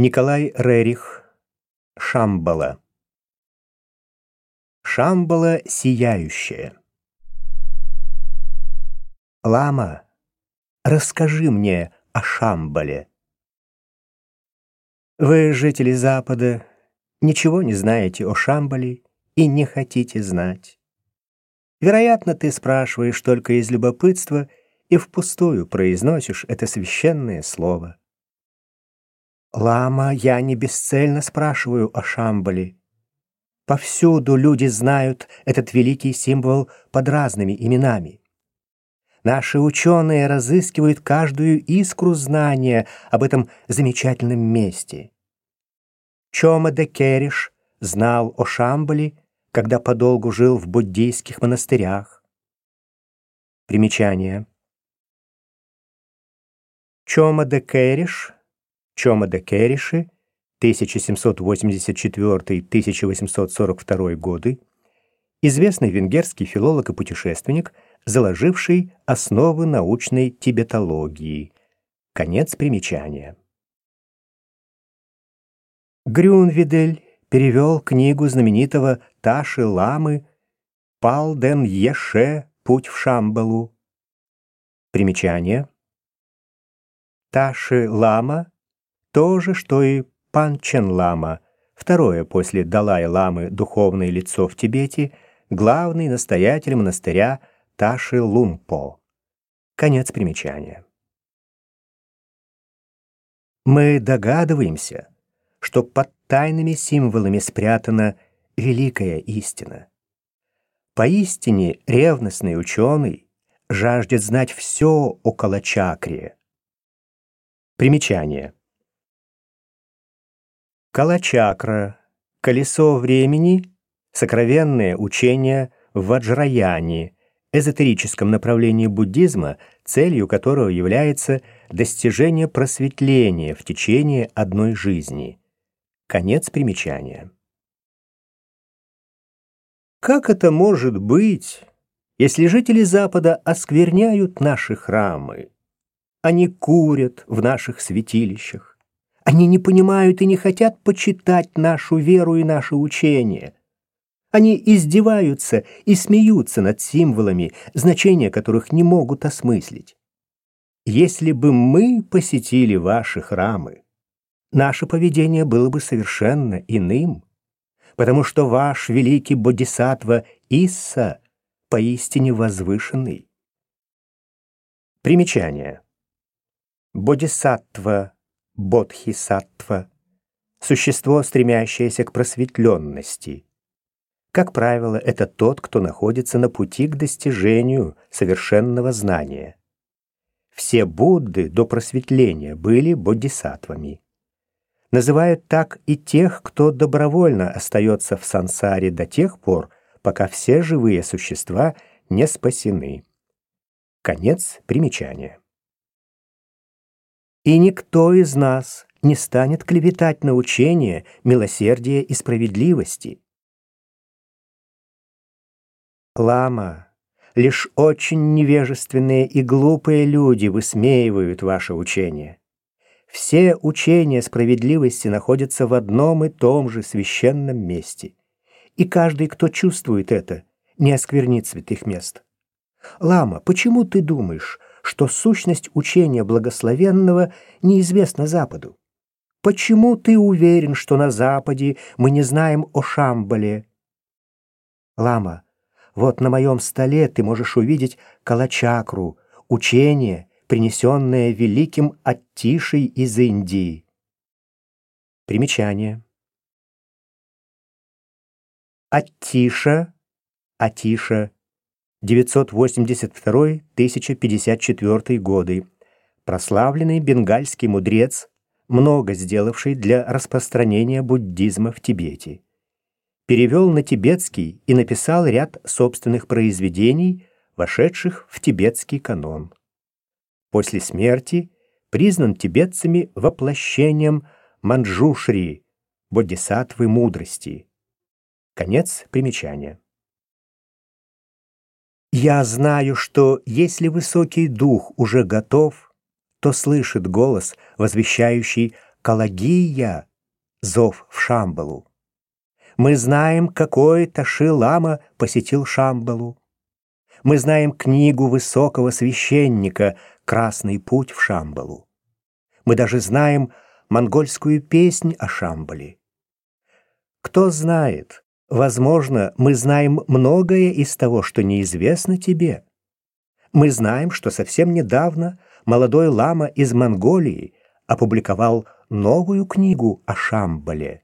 Николай Рерих. Шамбала. Шамбала сияющая. Лама, расскажи мне о Шамбале. Вы, жители Запада, ничего не знаете о Шамбале и не хотите знать. Вероятно, ты спрашиваешь только из любопытства и впустую произносишь это священное слово. Лама, я не бесцельно спрашиваю о Шамбале. Повсюду люди знают этот великий символ под разными именами. Наши ученые разыскивают каждую искру знания об этом замечательном месте. Чома де Кериш знал о Шамбале, когда подолгу жил в буддийских монастырях. Примечание. Чома де Кериш, Чома де Кериши, 1784-1842 годы, известный венгерский филолог и путешественник, заложивший основы научной тибетологии. Конец примечания. Грюнвидель перевел книгу знаменитого Таши Ламы «Пал ден Еше. Путь в Шамбалу». Примечание. Таши Лама — то же, что и Панчен Лама, второе после Далай-ламы духовное лицо в Тибете, главный настоятель монастыря Таши Лумпо. Конец примечания. Мы догадываемся, что под тайными символами спрятана великая истина. Поистине ревностный ученый жаждет знать все о Калачакре. Примечание. Калачакра, колесо времени, сокровенное учение в Ваджраяне, эзотерическом направлении буддизма, целью которого является достижение просветления в течение одной жизни. Конец примечания. Как это может быть, если жители Запада оскверняют наши храмы? Они курят в наших святилищах они не понимают и не хотят почитать нашу веру и наше учение. Они издеваются и смеются над символами, значения которых не могут осмыслить. Если бы мы посетили ваши храмы, наше поведение было бы совершенно иным, потому что ваш великий бодисаттва Исса поистине возвышенный. Примечание. Бодисаттва бодхисаттва, существо, стремящееся к просветленности. Как правило, это тот, кто находится на пути к достижению совершенного знания. Все Будды до просветления были бодхисаттвами. Называют так и тех, кто добровольно остается в сансаре до тех пор, пока все живые существа не спасены. Конец примечания. И никто из нас не станет клеветать на учение милосердия и справедливости. Лама, лишь очень невежественные и глупые люди высмеивают ваше учение. Все учения справедливости находятся в одном и том же священном месте. И каждый, кто чувствует это, не осквернит святых мест. Лама, почему ты думаешь, что сущность учения благословенного неизвестна Западу. Почему ты уверен, что на Западе мы не знаем о Шамбале? Лама, вот на моем столе ты можешь увидеть калачакру, учение, принесенное великим Аттишей из Индии. Примечание. Аттиша, Атиша 982-1054 годы, прославленный бенгальский мудрец, много сделавший для распространения буддизма в Тибете. Перевел на тибетский и написал ряд собственных произведений, вошедших в тибетский канон. После смерти признан тибетцами воплощением Манджушри, бодхисаттвы мудрости. Конец примечания. Я знаю, что если высокий дух уже готов, то слышит голос, возвещающий Калагия — зов в Шамбалу. Мы знаем, какой Таши-лама посетил Шамбалу. Мы знаем книгу высокого священника «Красный путь в Шамбалу». Мы даже знаем монгольскую песнь о Шамбале. Кто знает, возможно, мы знаем многое из того, что неизвестно тебе. Мы знаем, что совсем недавно молодой лама из Монголии опубликовал новую книгу о Шамбале.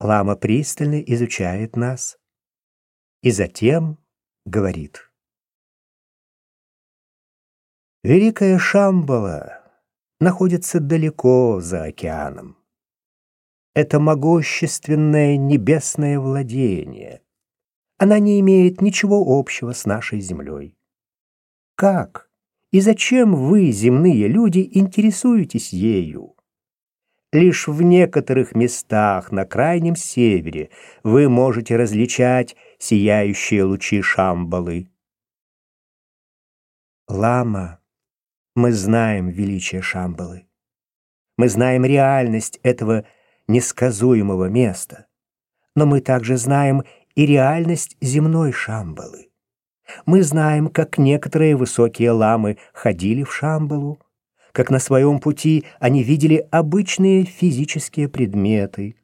Лама пристально изучает нас и затем говорит. Великая Шамбала находится далеко за океаном. Это могущественное небесное владение. Она не имеет ничего общего с нашей землей. Как и зачем вы, земные люди, интересуетесь ею? Лишь в некоторых местах на крайнем севере вы можете различать сияющие лучи Шамбалы. Лама, мы знаем величие Шамбалы. Мы знаем реальность этого несказуемого места. Но мы также знаем и реальность земной Шамбалы. Мы знаем, как некоторые высокие ламы ходили в Шамбалу, как на своем пути они видели обычные физические предметы.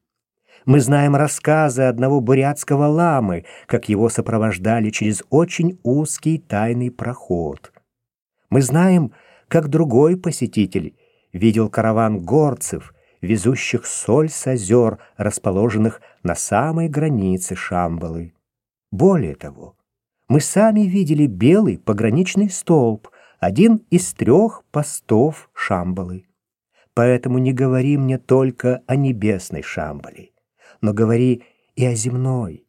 Мы знаем рассказы одного бурятского ламы, как его сопровождали через очень узкий тайный проход. Мы знаем, как другой посетитель видел караван горцев, везущих соль с озер, расположенных на самой границе Шамбалы. Более того, мы сами видели белый пограничный столб — один из трех постов Шамбалы. Поэтому не говори мне только о небесной Шамбале, но говори и о земной,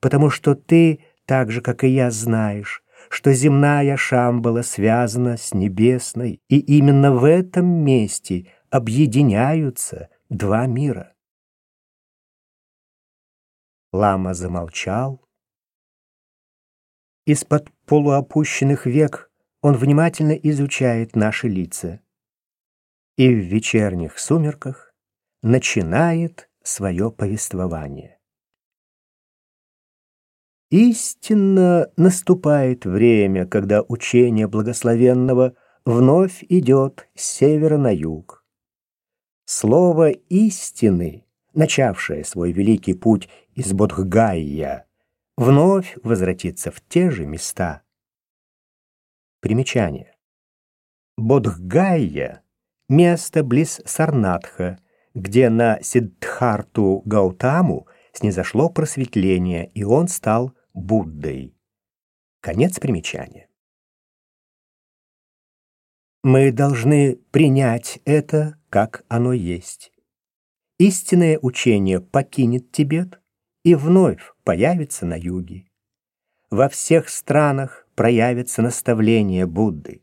потому что ты, так же, как и я, знаешь, что земная Шамбала связана с небесной, и именно в этом месте объединяются два мира. Лама замолчал. Из-под полуопущенных век он внимательно изучает наши лица и в вечерних сумерках начинает свое повествование. Истинно наступает время, когда учение благословенного вновь идет с севера на юг. Слово истины, начавшее свой великий путь из Бодхгайя, вновь возвратится в те же места, Примечание. Бодхгайя — место близ Сарнатха, где на Сиддхарту Гаутаму снизошло просветление, и он стал Буддой. Конец примечания. Мы должны принять это, как оно есть. Истинное учение покинет Тибет и вновь появится на юге. Во всех странах проявится наставление Будды.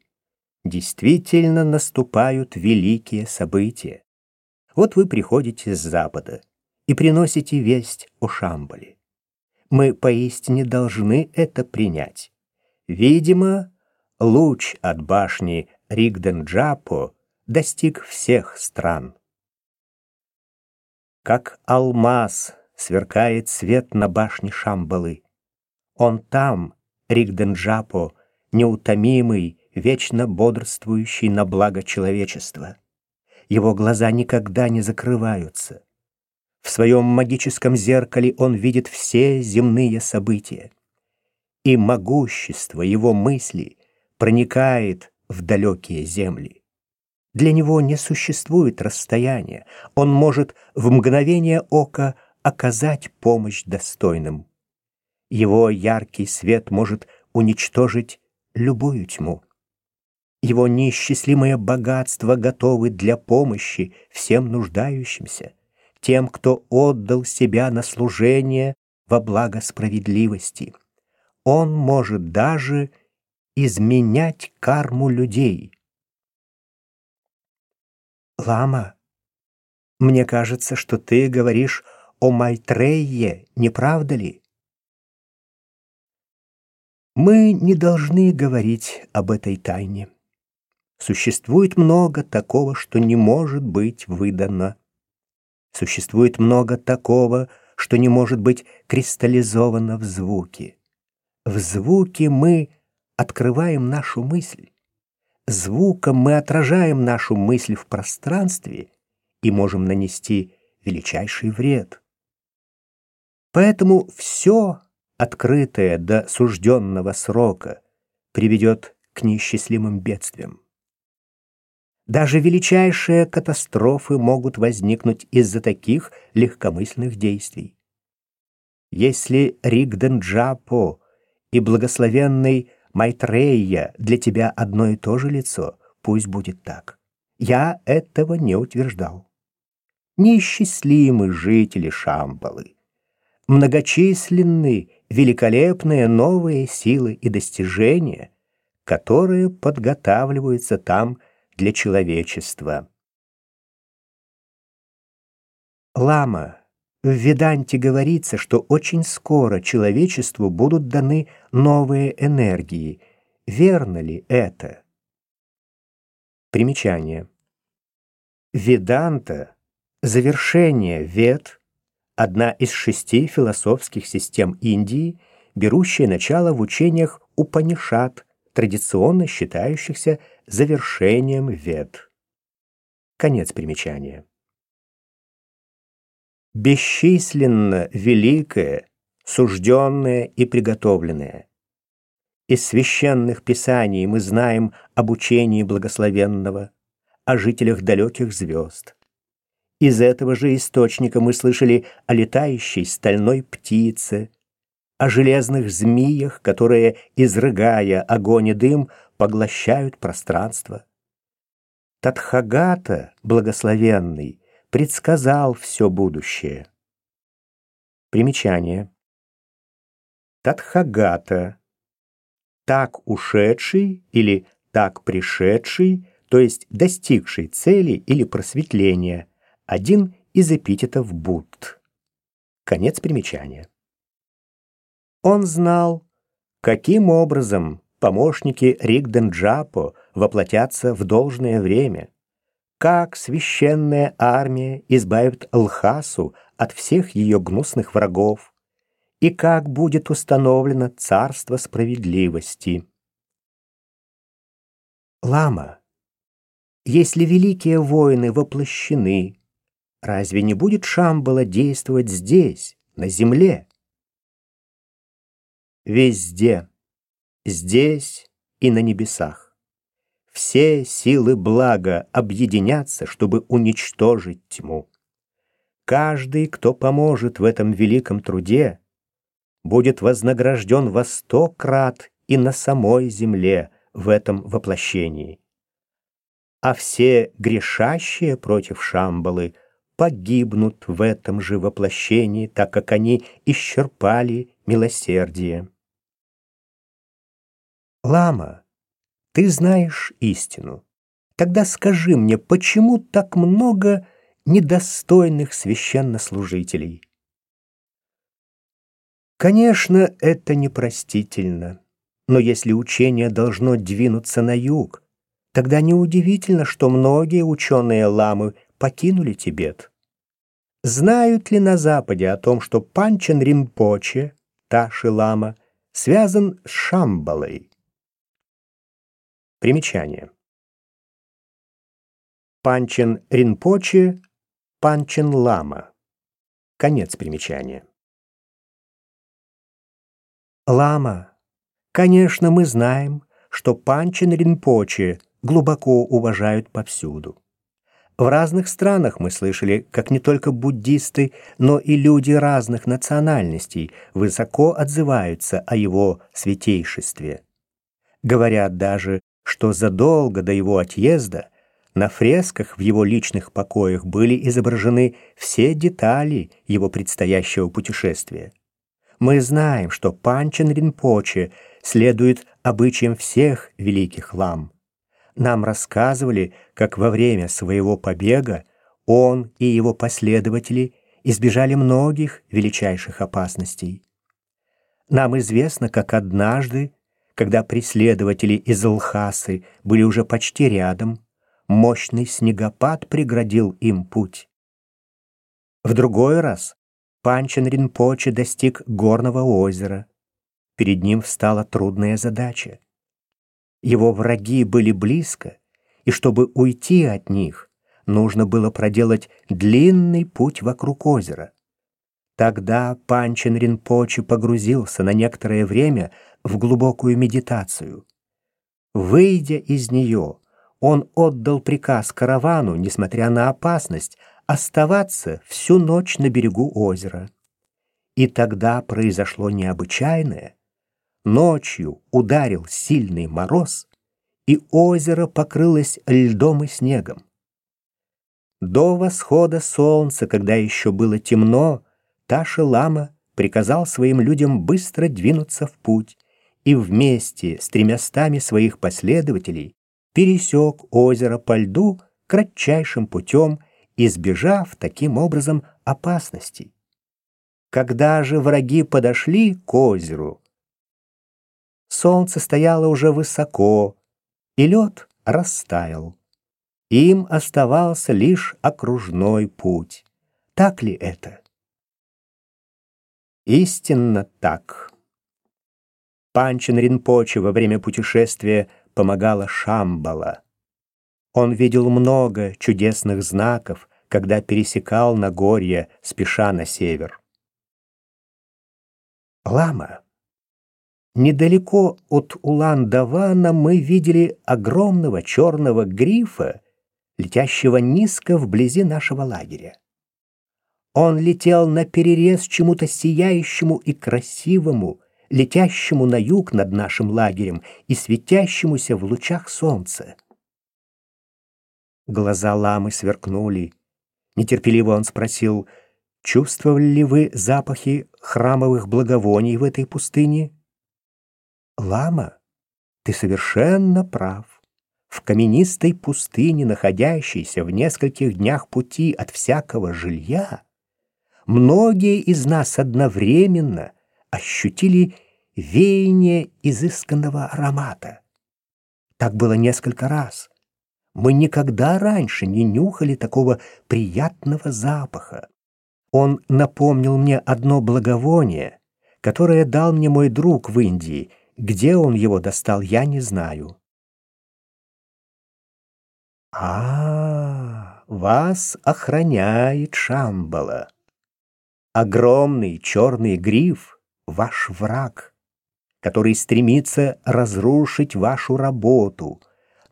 Действительно наступают великие события. Вот вы приходите с запада и приносите весть о Шамбале. Мы поистине должны это принять. Видимо, луч от башни Ригденджапо достиг всех стран. Как алмаз сверкает свет на башне Шамбалы. Он там, Ригденджапо, неутомимый, вечно бодрствующий на благо человечества. Его глаза никогда не закрываются. В своем магическом зеркале он видит все земные события. И могущество его мысли проникает в далекие земли. Для него не существует расстояния, он может в мгновение ока оказать помощь достойным. Его яркий свет может уничтожить любую тьму. Его неисчислимое богатство готовы для помощи всем нуждающимся, тем, кто отдал себя на служение во благо справедливости. Он может даже изменять карму людей. Лама, мне кажется, что ты говоришь о Майтрее, не правда ли? Мы не должны говорить об этой тайне. Существует много такого, что не может быть выдано. Существует много такого, что не может быть кристаллизовано в звуке. В звуке мы открываем нашу мысль. Звуком мы отражаем нашу мысль в пространстве и можем нанести величайший вред. Поэтому все, открытое до сужденного срока, приведет к неисчислимым бедствиям. Даже величайшие катастрофы могут возникнуть из-за таких легкомысленных действий. Если Ригден Джапо и благословенный Майтрея для тебя одно и то же лицо, пусть будет так. Я этого не утверждал. Неисчислимы жители Шамбалы. Многочисленны великолепные новые силы и достижения, которые подготавливаются там для человечества. Лама. В Веданте говорится, что очень скоро человечеству будут даны новые энергии. Верно ли это? Примечание. Веданта — завершение вед, одна из шести философских систем Индии, берущая начало в учениях Упанишат, традиционно считающихся завершением вед. Конец примечания. Бесчисленно великое, сужденное и приготовленное. Из священных писаний мы знаем об учении благословенного, о жителях далеких звезд. Из этого же источника мы слышали о летающей стальной птице, о железных змеях, которые, изрыгая огонь и дым, поглощают пространство. Татхагата, благословенный, предсказал все будущее. Примечание. Татхагата. Так ушедший или так пришедший, то есть достигший цели или просветления, один из эпитетов Будд. Конец примечания. Он знал, каким образом помощники Ригден-Джапо воплотятся в должное время, как священная армия избавит Лхасу от всех ее гнусных врагов, и как будет установлено царство справедливости. Лама, если великие воины воплощены, разве не будет Шамбала действовать здесь, на земле? Везде здесь и на небесах. Все силы блага объединятся, чтобы уничтожить тьму. Каждый, кто поможет в этом великом труде, будет вознагражден во сто крат и на самой земле в этом воплощении. А все грешащие против Шамбалы погибнут в этом же воплощении, так как они исчерпали милосердие. Лама, ты знаешь истину. Тогда скажи мне, почему так много недостойных священнослужителей? Конечно, это непростительно. Но если учение должно двинуться на юг, тогда неудивительно, что многие ученые ламы покинули Тибет. Знают ли на Западе о том, что Панчен Римпоче, Таши Лама, связан с Шамбалой? Примечание. Панчен Ринпоче, Панчен Лама. Конец примечания. Лама. Конечно, мы знаем, что Панчен Ринпоче глубоко уважают повсюду. В разных странах мы слышали, как не только буддисты, но и люди разных национальностей высоко отзываются о его святейшестве. Говорят даже, что задолго до его отъезда на фресках в его личных покоях были изображены все детали его предстоящего путешествия. Мы знаем, что Панчен Ринпоче следует обычаям всех великих лам. Нам рассказывали, как во время своего побега он и его последователи избежали многих величайших опасностей. Нам известно, как однажды когда преследователи из Лхасы были уже почти рядом, мощный снегопад преградил им путь. В другой раз Панчен Ринпоче достиг горного озера. Перед ним встала трудная задача. Его враги были близко, и чтобы уйти от них, нужно было проделать длинный путь вокруг озера. Тогда Панчен Ринпоче погрузился на некоторое время в глубокую медитацию. Выйдя из нее, он отдал приказ каравану, несмотря на опасность, оставаться всю ночь на берегу озера. И тогда произошло необычайное. Ночью ударил сильный мороз, и озеро покрылось льдом и снегом. До восхода солнца, когда еще было темно, Таша Лама приказал своим людям быстро двинуться в путь и вместе с тремястами своих последователей пересек озеро по льду кратчайшим путем, избежав таким образом опасностей. Когда же враги подошли к озеру, солнце стояло уже высоко, и лед растаял. Им оставался лишь окружной путь. Так ли это? Истинно так. Панчин Ринпоче во время путешествия помогала Шамбала. Он видел много чудесных знаков, когда пересекал Нагорье, спеша на север. Лама. Недалеко от Улан-Давана мы видели огромного черного грифа, летящего низко вблизи нашего лагеря. Он летел на перерез чему-то сияющему и красивому, летящему на юг над нашим лагерем и светящемуся в лучах солнца. Глаза ламы сверкнули. Нетерпеливо он спросил, чувствовали ли вы запахи храмовых благовоний в этой пустыне? Лама, ты совершенно прав. В каменистой пустыне, находящейся в нескольких днях пути от всякого жилья, многие из нас одновременно ощутили веяние изысканного аромата. Так было несколько раз. Мы никогда раньше не нюхали такого приятного запаха. Он напомнил мне одно благовоние, которое дал мне мой друг в Индии. Где он его достал, я не знаю. А, -а, -а вас охраняет Шамбала. Огромный черный гриф — ваш враг, который стремится разрушить вашу работу,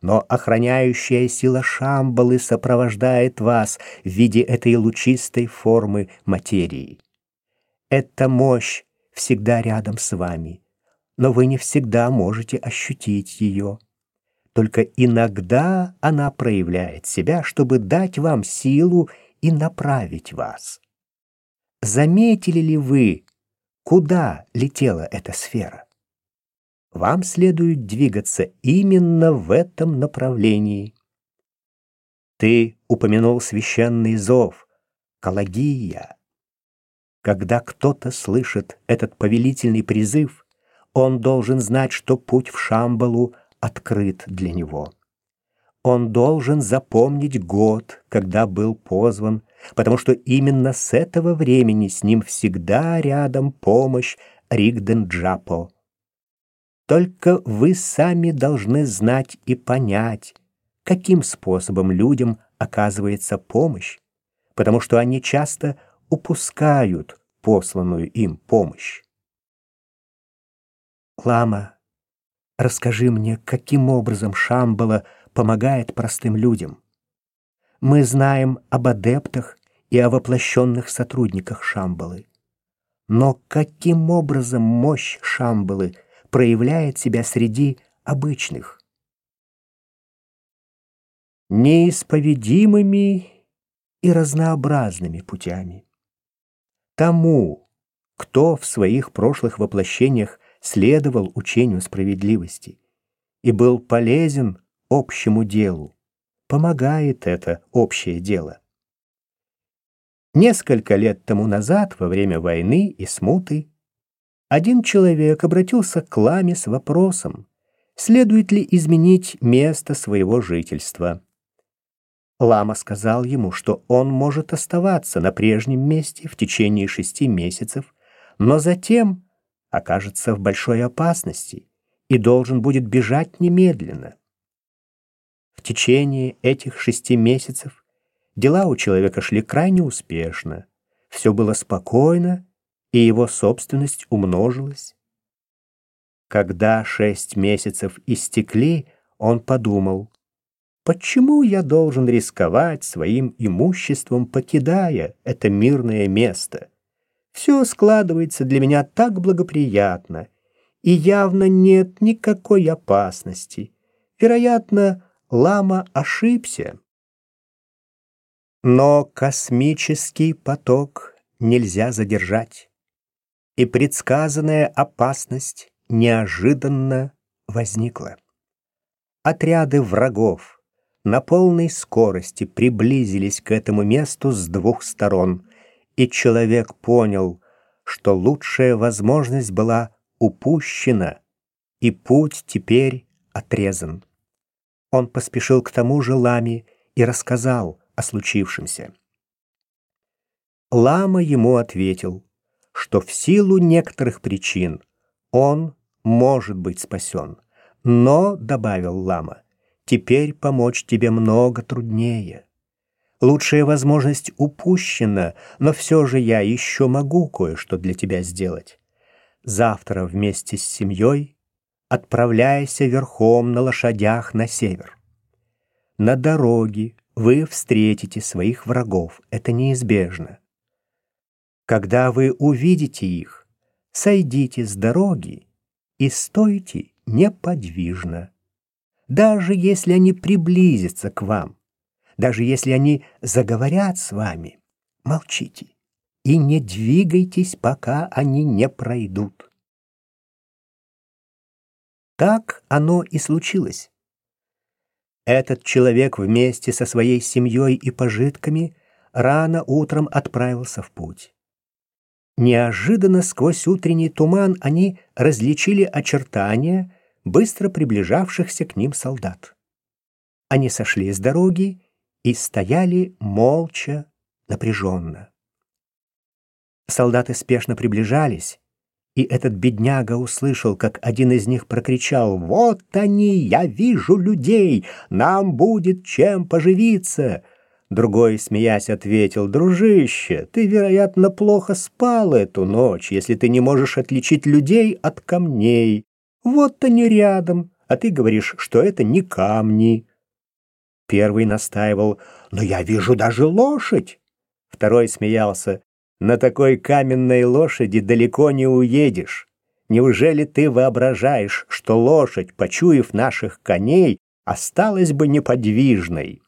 но охраняющая сила Шамбалы сопровождает вас в виде этой лучистой формы материи. Эта мощь всегда рядом с вами, но вы не всегда можете ощутить ее. Только иногда она проявляет себя, чтобы дать вам силу и направить вас. Заметили ли вы, куда летела эта сфера? Вам следует двигаться именно в этом направлении. Ты упомянул священный зов, Калагия. Когда кто-то слышит этот повелительный призыв, он должен знать, что путь в Шамбалу открыт для него. Он должен запомнить год, когда был позван, потому что именно с этого времени с ним всегда рядом помощь Ригден Джапо. Только вы сами должны знать и понять, каким способом людям оказывается помощь, потому что они часто упускают посланную им помощь. Лама, расскажи мне, каким образом Шамбала — помогает простым людям. Мы знаем об адептах и о воплощенных сотрудниках Шамбалы. Но каким образом мощь Шамбалы проявляет себя среди обычных? Неисповедимыми и разнообразными путями. Тому, кто в своих прошлых воплощениях следовал учению справедливости и был полезен общему делу. Помогает это общее дело. Несколько лет тому назад, во время войны и смуты, один человек обратился к Ламе с вопросом, следует ли изменить место своего жительства. Лама сказал ему, что он может оставаться на прежнем месте в течение шести месяцев, но затем окажется в большой опасности и должен будет бежать немедленно. В течение этих шести месяцев дела у человека шли крайне успешно, все было спокойно и его собственность умножилась. Когда шесть месяцев истекли, он подумал, почему я должен рисковать своим имуществом, покидая это мирное место? Все складывается для меня так благоприятно, и явно нет никакой опасности. Вероятно, Лама ошибся. Но космический поток нельзя задержать и предсказанная опасность неожиданно возникла. Отряды врагов на полной скорости приблизились к этому месту с двух сторон, и человек понял, что лучшая возможность была упущена, и путь теперь отрезан. Он поспешил к тому же ламе и рассказал о случившемся. Лама ему ответил — что в силу некоторых причин он может быть спасен. Но, — добавил Лама, — теперь помочь тебе много труднее. Лучшая возможность упущена, но все же я еще могу кое-что для тебя сделать. Завтра вместе с семьей отправляйся верхом на лошадях на север. На дороге вы встретите своих врагов, это неизбежно. Когда вы увидите их, сойдите с дороги и стойте неподвижно. Даже если они приблизятся к вам, даже если они заговорят с вами, молчите и не двигайтесь, пока они не пройдут. Так оно и случилось. Этот человек вместе со своей семьей и пожитками рано утром отправился в путь. Неожиданно сквозь утренний туман они различили очертания быстро приближавшихся к ним солдат. Они сошли с дороги и стояли молча, напряженно. Солдаты спешно приближались, и этот бедняга услышал, как один из них прокричал «Вот они! Я вижу людей! Нам будет чем поживиться!» Другой, смеясь, ответил, «Дружище, ты, вероятно, плохо спал эту ночь, если ты не можешь отличить людей от камней. Вот они рядом, а ты говоришь, что это не камни». Первый настаивал, «Но я вижу даже лошадь». Второй смеялся, «На такой каменной лошади далеко не уедешь. Неужели ты воображаешь, что лошадь, почуяв наших коней, осталась бы неподвижной?»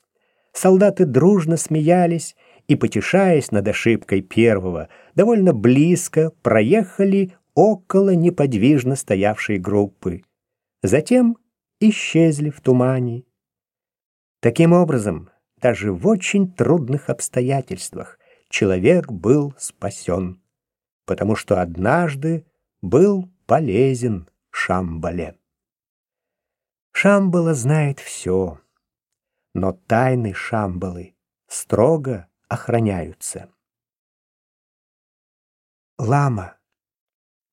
Солдаты дружно смеялись и, потешаясь над ошибкой первого, довольно близко проехали около неподвижно стоявшей группы. Затем исчезли в тумане. Таким образом, даже в очень трудных обстоятельствах человек был спасен, потому что однажды был полезен Шамбале. Шамбала знает все но тайны Шамбалы строго охраняются. Лама.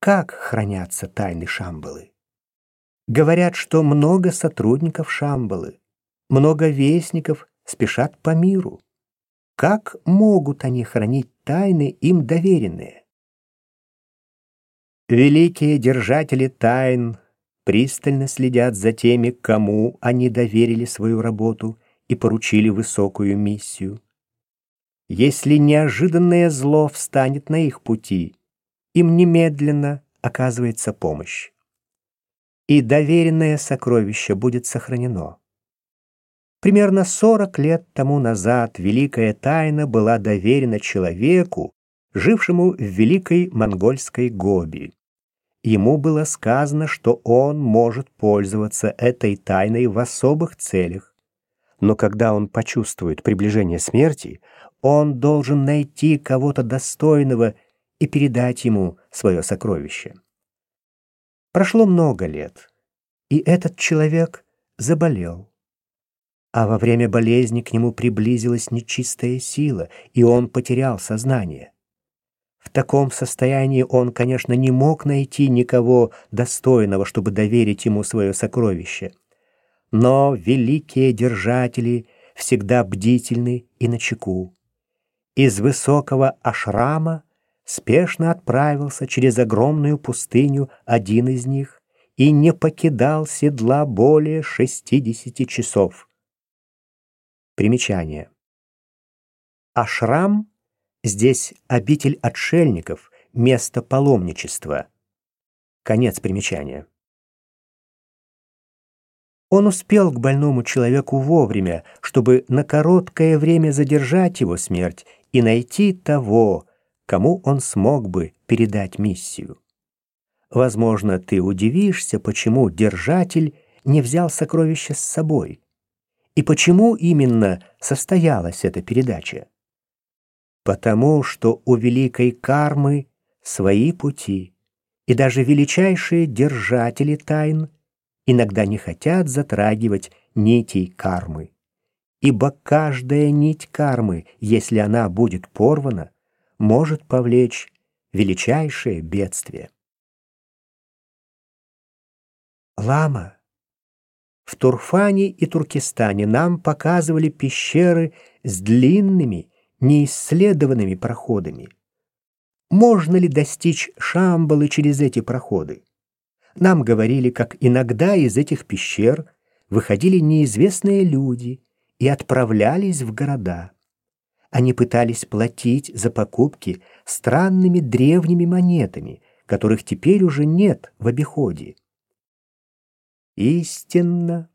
Как хранятся тайны Шамбалы? Говорят, что много сотрудников Шамбалы, много вестников спешат по миру. Как могут они хранить тайны им доверенные? Великие держатели тайн пристально следят за теми, кому они доверили свою работу и поручили высокую миссию. Если неожиданное зло встанет на их пути, им немедленно оказывается помощь. И доверенное сокровище будет сохранено. Примерно 40 лет тому назад великая тайна была доверена человеку, жившему в великой монгольской Гоби. Ему было сказано, что он может пользоваться этой тайной в особых целях, но когда он почувствует приближение смерти, он должен найти кого-то достойного и передать ему свое сокровище. Прошло много лет, и этот человек заболел. А во время болезни к нему приблизилась нечистая сила, и он потерял сознание. В таком состоянии он, конечно, не мог найти никого достойного, чтобы доверить ему свое сокровище. Но великие держатели всегда бдительны и начеку. Из высокого ашрама спешно отправился через огромную пустыню один из них и не покидал седла более шестидесяти часов. Примечание. Ашрам здесь обитель отшельников, место паломничества. Конец примечания. Он успел к больному человеку вовремя, чтобы на короткое время задержать его смерть и найти того, кому он смог бы передать миссию. Возможно, ты удивишься, почему держатель не взял сокровища с собой. И почему именно состоялась эта передача? Потому что у великой кармы свои пути, и даже величайшие держатели тайн иногда не хотят затрагивать нитей кармы. Ибо каждая нить кармы, если она будет порвана, может повлечь величайшее бедствие. Лама в Турфане и Туркестане нам показывали пещеры с длинными, неисследованными проходами. Можно ли достичь Шамбалы через эти проходы? Нам говорили, как иногда из этих пещер выходили неизвестные люди и отправлялись в города. Они пытались платить за покупки странными древними монетами, которых теперь уже нет в обиходе. Истинно,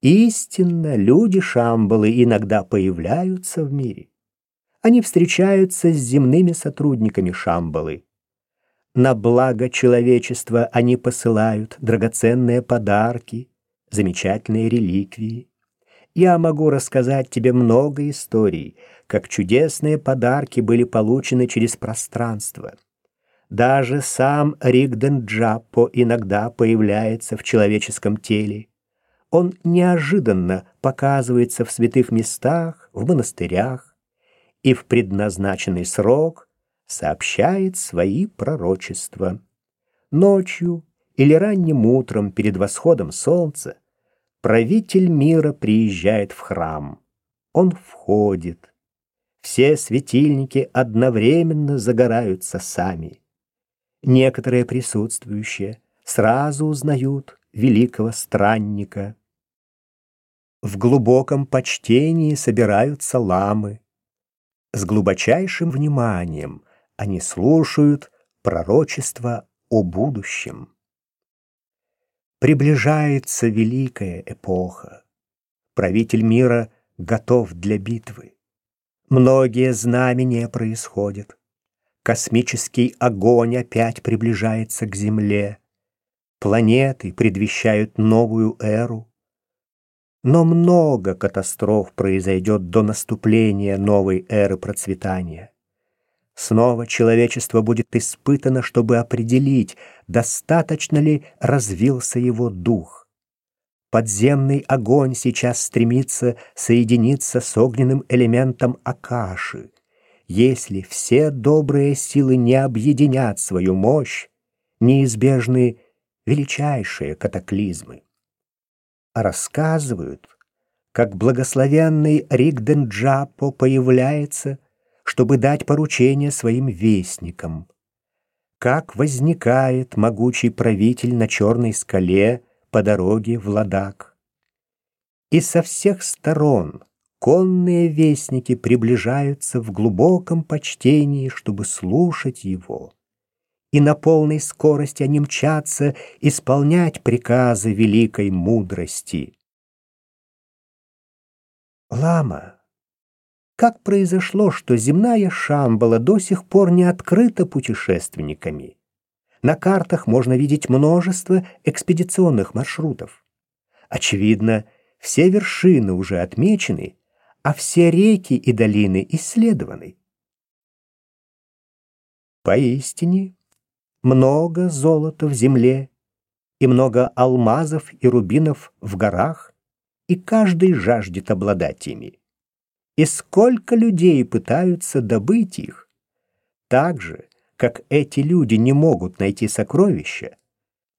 истинно, люди Шамбалы иногда появляются в мире. Они встречаются с земными сотрудниками Шамбалы. На благо человечества они посылают драгоценные подарки, замечательные реликвии. Я могу рассказать тебе много историй, как чудесные подарки были получены через пространство. Даже сам Ригден Джаппо иногда появляется в человеческом теле. Он неожиданно показывается в святых местах, в монастырях, и в предназначенный срок сообщает свои пророчества. Ночью или ранним утром перед восходом солнца правитель мира приезжает в храм. Он входит. Все светильники одновременно загораются сами. Некоторые присутствующие сразу узнают великого странника. В глубоком почтении собираются ламы. С глубочайшим вниманием они слушают пророчество о будущем. Приближается великая эпоха. Правитель мира готов для битвы. Многие знамения происходят. Космический огонь опять приближается к Земле. Планеты предвещают новую эру. Но много катастроф произойдет до наступления новой эры процветания. Снова человечество будет испытано, чтобы определить, достаточно ли развился его дух. Подземный огонь сейчас стремится соединиться с огненным элементом Акаши. Если все добрые силы не объединят свою мощь, неизбежны величайшие катаклизмы. А рассказывают, как благословенный Ригденджапо появляется, чтобы дать поручение своим вестникам. Как возникает могучий правитель на черной скале по дороге в Ладак. И со всех сторон конные вестники приближаются в глубоком почтении, чтобы слушать его. И на полной скорости они мчатся исполнять приказы великой мудрости. Лама, как произошло, что земная Шамбала до сих пор не открыта путешественниками? На картах можно видеть множество экспедиционных маршрутов. Очевидно, все вершины уже отмечены, а все реки и долины исследованы. Поистине, много золота в земле, и много алмазов и рубинов в горах, и каждый жаждет обладать ими. И сколько людей пытаются добыть их. Так же, как эти люди не могут найти сокровища,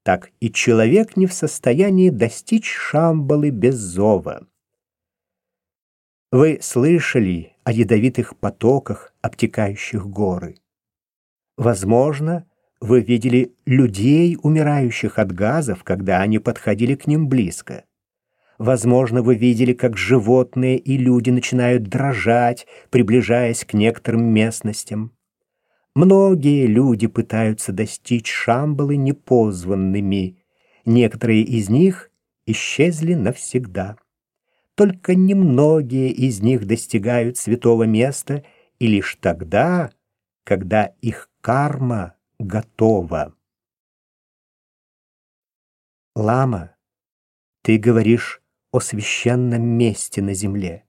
так и человек не в состоянии достичь Шамбалы без зова. Вы слышали о ядовитых потоках, обтекающих горы. Возможно, вы видели людей, умирающих от газов, когда они подходили к ним близко. Возможно, вы видели, как животные и люди начинают дрожать, приближаясь к некоторым местностям. Многие люди пытаются достичь Шамбалы непозванными. Некоторые из них исчезли навсегда. Только немногие из них достигают святого места, и лишь тогда, когда их карма готова. Лама, ты говоришь о священном месте на земле.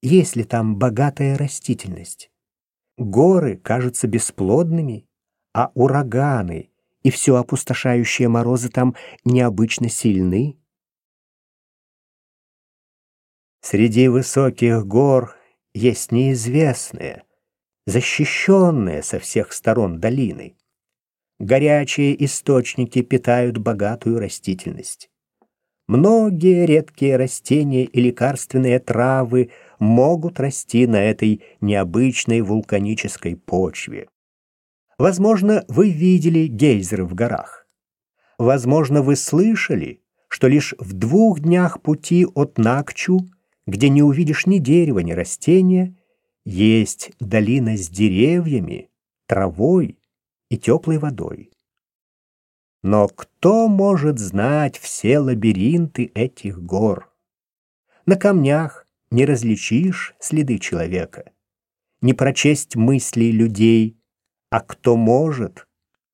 Есть ли там богатая растительность? Горы кажутся бесплодными, а ураганы и все опустошающие морозы там необычно сильны. Среди высоких гор есть неизвестные, защищенные со всех сторон долины. Горячие источники питают богатую растительность. Многие редкие растения и лекарственные травы могут расти на этой необычной вулканической почве. Возможно, вы видели гейзеры в горах. Возможно, вы слышали, что лишь в двух днях пути от Накчу, где не увидишь ни дерева, ни растения, есть долина с деревьями, травой и теплой водой. Но кто может знать все лабиринты этих гор? На камнях не различишь следы человека, не прочесть мысли людей, а кто может,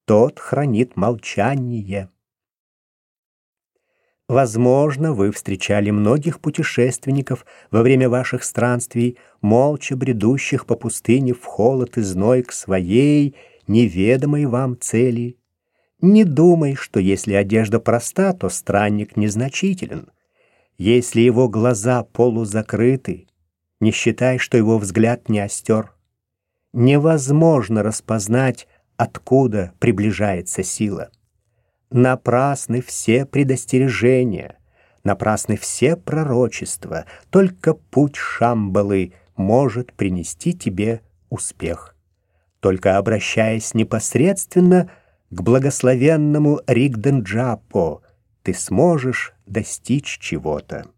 тот хранит молчание. Возможно, вы встречали многих путешественников во время ваших странствий, молча бредущих по пустыне в холод и зной к своей, неведомой вам цели. Не думай, что если одежда проста, то странник незначителен. Если его глаза полузакрыты, не считай, что его взгляд не остер. Невозможно распознать, откуда приближается сила. Напрасны все предостережения, напрасны все пророчества, только путь Шамбалы может принести тебе успех. Только обращаясь непосредственно к благословенному Ригденджапо, ты сможешь достичь чего-то.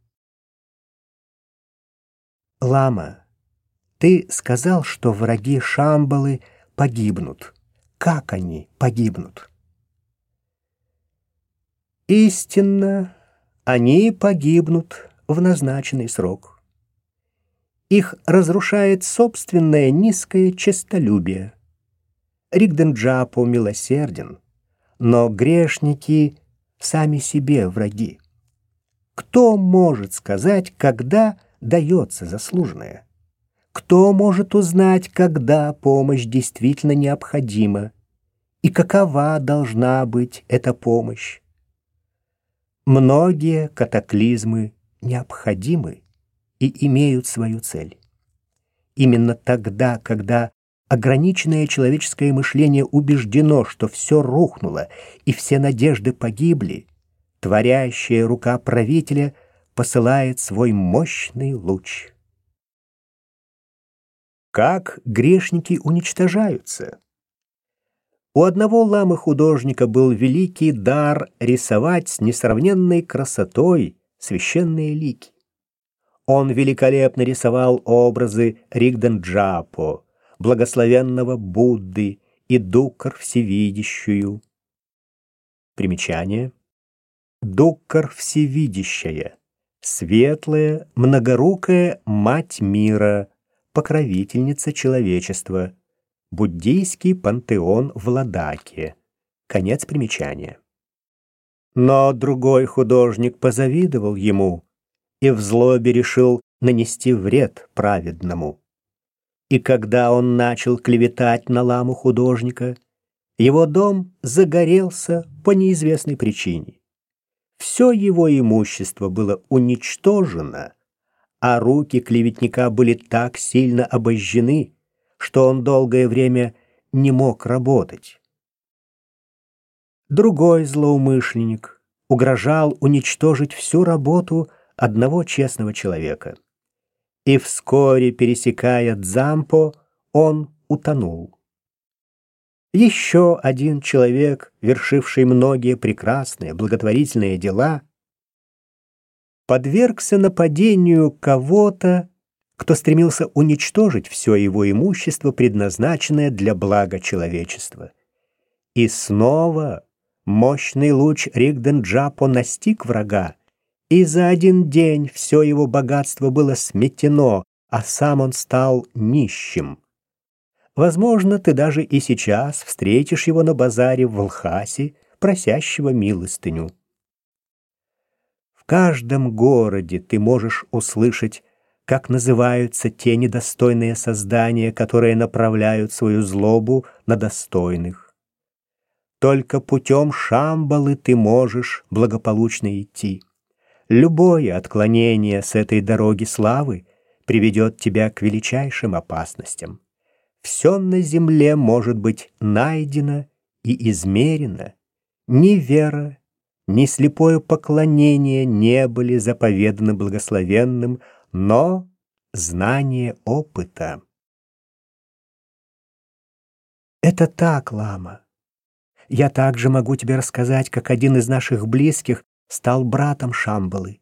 Лама, ты сказал, что враги Шамбалы погибнут. Как они погибнут? Истинно, они погибнут в назначенный срок. Их разрушает собственное низкое честолюбие. Ригденджапо милосерден, но грешники сами себе враги. Кто может сказать, когда дается заслуженное? Кто может узнать, когда помощь действительно необходима? И какова должна быть эта помощь? Многие катаклизмы необходимы и имеют свою цель. Именно тогда, когда ограниченное человеческое мышление убеждено, что все рухнуло и все надежды погибли, творящая рука правителя посылает свой мощный луч. Как грешники уничтожаются? У одного ламы-художника был великий дар рисовать с несравненной красотой священные лики. Он великолепно рисовал образы Ригденджапо, благословенного Будды и Дукар Всевидящую. Примечание. Дуккар Всевидящая, светлая, многорукая Мать мира, покровительница человечества, буддийский пантеон в Ладаке. Конец примечания. Но другой художник позавидовал ему и в злобе решил нанести вред праведному. И когда он начал клеветать на ламу художника, его дом загорелся по неизвестной причине. Все его имущество было уничтожено, а руки клеветника были так сильно обожжены, что он долгое время не мог работать. Другой злоумышленник угрожал уничтожить всю работу одного честного человека. И вскоре, пересекая Дзампо, он утонул. Еще один человек, вершивший многие прекрасные благотворительные дела, подвергся нападению кого-то, кто стремился уничтожить все его имущество, предназначенное для блага человечества. И снова мощный луч Ригден-Джапо настиг врага, и за один день все его богатство было сметено, а сам он стал нищим. Возможно, ты даже и сейчас встретишь его на базаре в Лхасе, просящего милостыню. В каждом городе ты можешь услышать как называются те недостойные создания, которые направляют свою злобу на достойных. Только путем Шамбалы ты можешь благополучно идти. Любое отклонение с этой дороги славы приведет тебя к величайшим опасностям. Все на земле может быть найдено и измерено. Ни вера, ни слепое поклонение не были заповеданы благословенным, но знание опыта. Это так, лама. Я также могу тебе рассказать, как один из наших близких стал братом Шамбалы.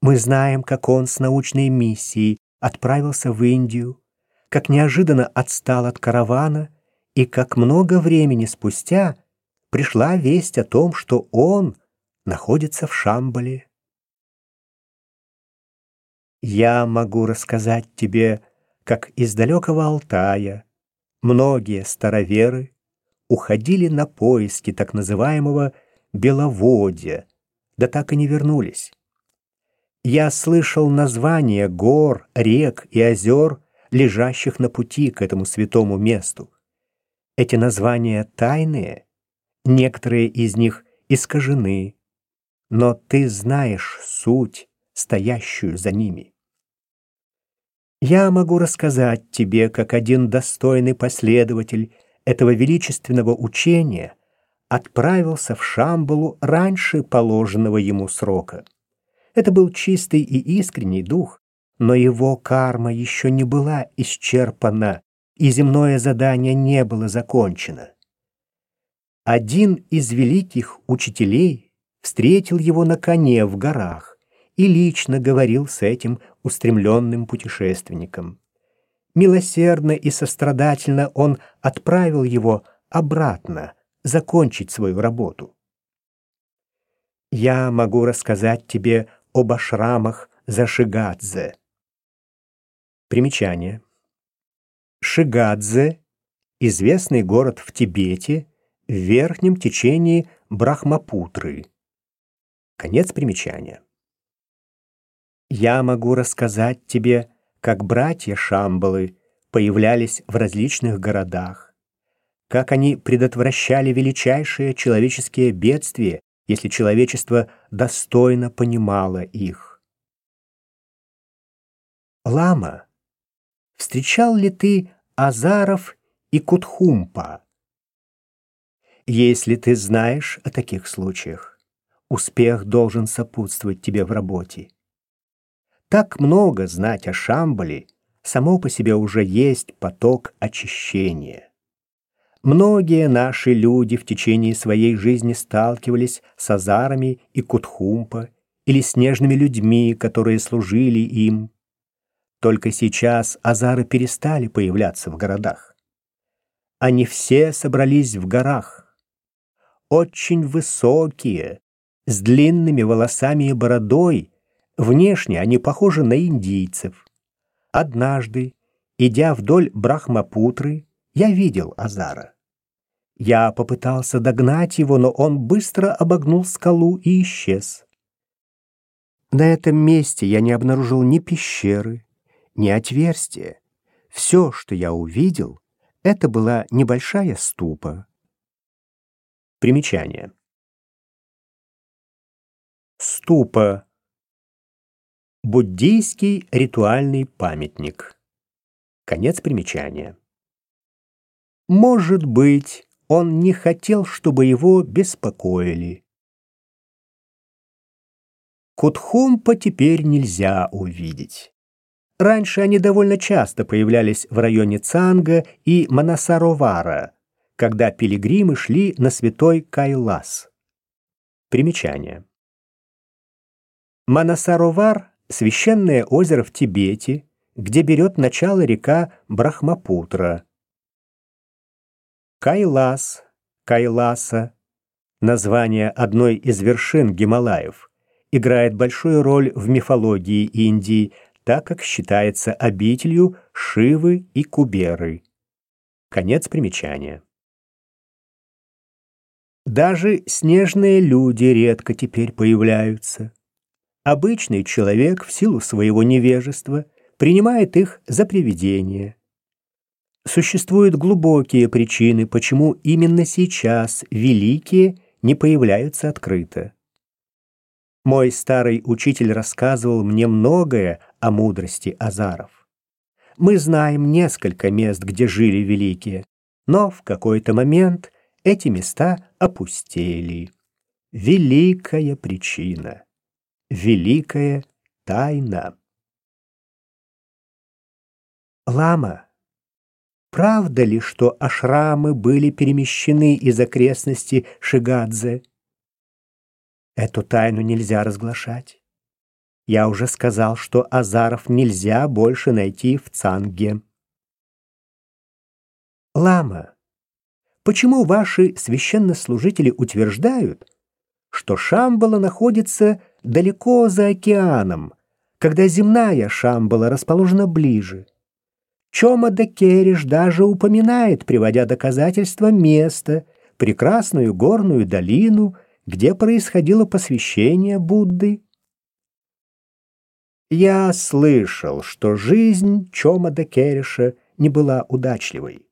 Мы знаем, как он с научной миссией отправился в Индию, как неожиданно отстал от каравана и как много времени спустя пришла весть о том, что он находится в Шамбале. Я могу рассказать тебе, как из далекого Алтая многие староверы уходили на поиски так называемого Беловодья, да так и не вернулись. Я слышал названия гор, рек и озер, лежащих на пути к этому святому месту. Эти названия тайные, некоторые из них искажены, но ты знаешь суть, стоящую за ними. Я могу рассказать тебе, как один достойный последователь этого величественного учения отправился в Шамбалу раньше положенного ему срока. Это был чистый и искренний дух, но его карма еще не была исчерпана, и земное задание не было закончено. Один из великих учителей встретил его на коне в горах и лично говорил с этим устремленным путешественником. Милосердно и сострадательно он отправил его обратно закончить свою работу. Я могу рассказать тебе об ашрамах Зашигадзе. Примечание. Шигадзе — известный город в Тибете в верхнем течении Брахмапутры. Конец примечания. Я могу рассказать тебе, как братья Шамбалы появлялись в различных городах, как они предотвращали величайшие человеческие бедствия, если человечество достойно понимало их. Лама, встречал ли ты Азаров и Кутхумпа? Если ты знаешь о таких случаях, успех должен сопутствовать тебе в работе. Так много знать о Шамбале само по себе уже есть поток очищения. Многие наши люди в течение своей жизни сталкивались с азарами и кутхумпа или снежными людьми, которые служили им. Только сейчас азары перестали появляться в городах. Они все собрались в горах. Очень высокие, с длинными волосами и бородой, Внешне они похожи на индийцев. Однажды, идя вдоль Брахмапутры, я видел Азара. Я попытался догнать его, но он быстро обогнул скалу и исчез. На этом месте я не обнаружил ни пещеры, ни отверстия. Все, что я увидел, это была небольшая ступа. Примечание. Ступа. Буддийский ритуальный памятник. Конец примечания. Может быть, он не хотел, чтобы его беспокоили. Кутхумпа теперь нельзя увидеть. Раньше они довольно часто появлялись в районе Цанга и Манасаровара, когда пилигримы шли на святой Кайлас. Примечание. Манасаровар — священное озеро в Тибете, где берет начало река Брахмапутра. Кайлас, Кайласа, название одной из вершин Гималаев, играет большую роль в мифологии Индии, так как считается обителью Шивы и Куберы. Конец примечания. Даже снежные люди редко теперь появляются. Обычный человек в силу своего невежества принимает их за привидения. Существуют глубокие причины, почему именно сейчас великие не появляются открыто. Мой старый учитель рассказывал мне многое о мудрости азаров. Мы знаем несколько мест, где жили великие, но в какой-то момент эти места опустели. Великая причина, великая тайна. Лама Правда ли, что ашрамы были перемещены из окрестностей Шигадзе? Эту тайну нельзя разглашать. Я уже сказал, что азаров нельзя больше найти в Цанге. Лама, почему ваши священнослужители утверждают, что Шамбала находится далеко за океаном, когда земная Шамбала расположена ближе? Чома де Кериш даже упоминает, приводя доказательства, место, прекрасную горную долину, где происходило посвящение Будды. Я слышал, что жизнь Чома де Кериша не была удачливой.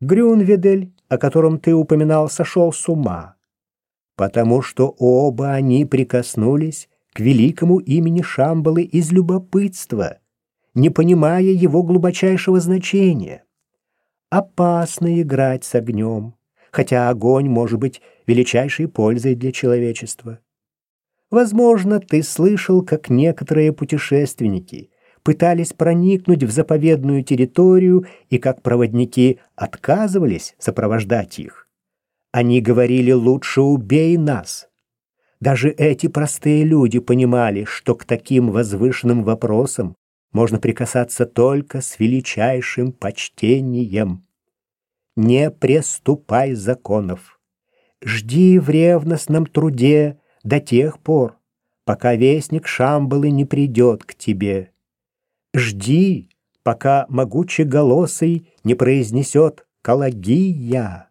Грюнведель, о котором ты упоминал, сошел с ума, потому что оба они прикоснулись к великому имени Шамбалы из любопытства — не понимая его глубочайшего значения. Опасно играть с огнем, хотя огонь может быть величайшей пользой для человечества. Возможно, ты слышал, как некоторые путешественники пытались проникнуть в заповедную территорию и как проводники отказывались сопровождать их. Они говорили «лучше убей нас». Даже эти простые люди понимали, что к таким возвышенным вопросам можно прикасаться только с величайшим почтением. Не преступай законов. Жди в ревностном труде до тех пор, пока вестник Шамбалы не придет к тебе. Жди, пока могучеголосый не произнесет «Калагия».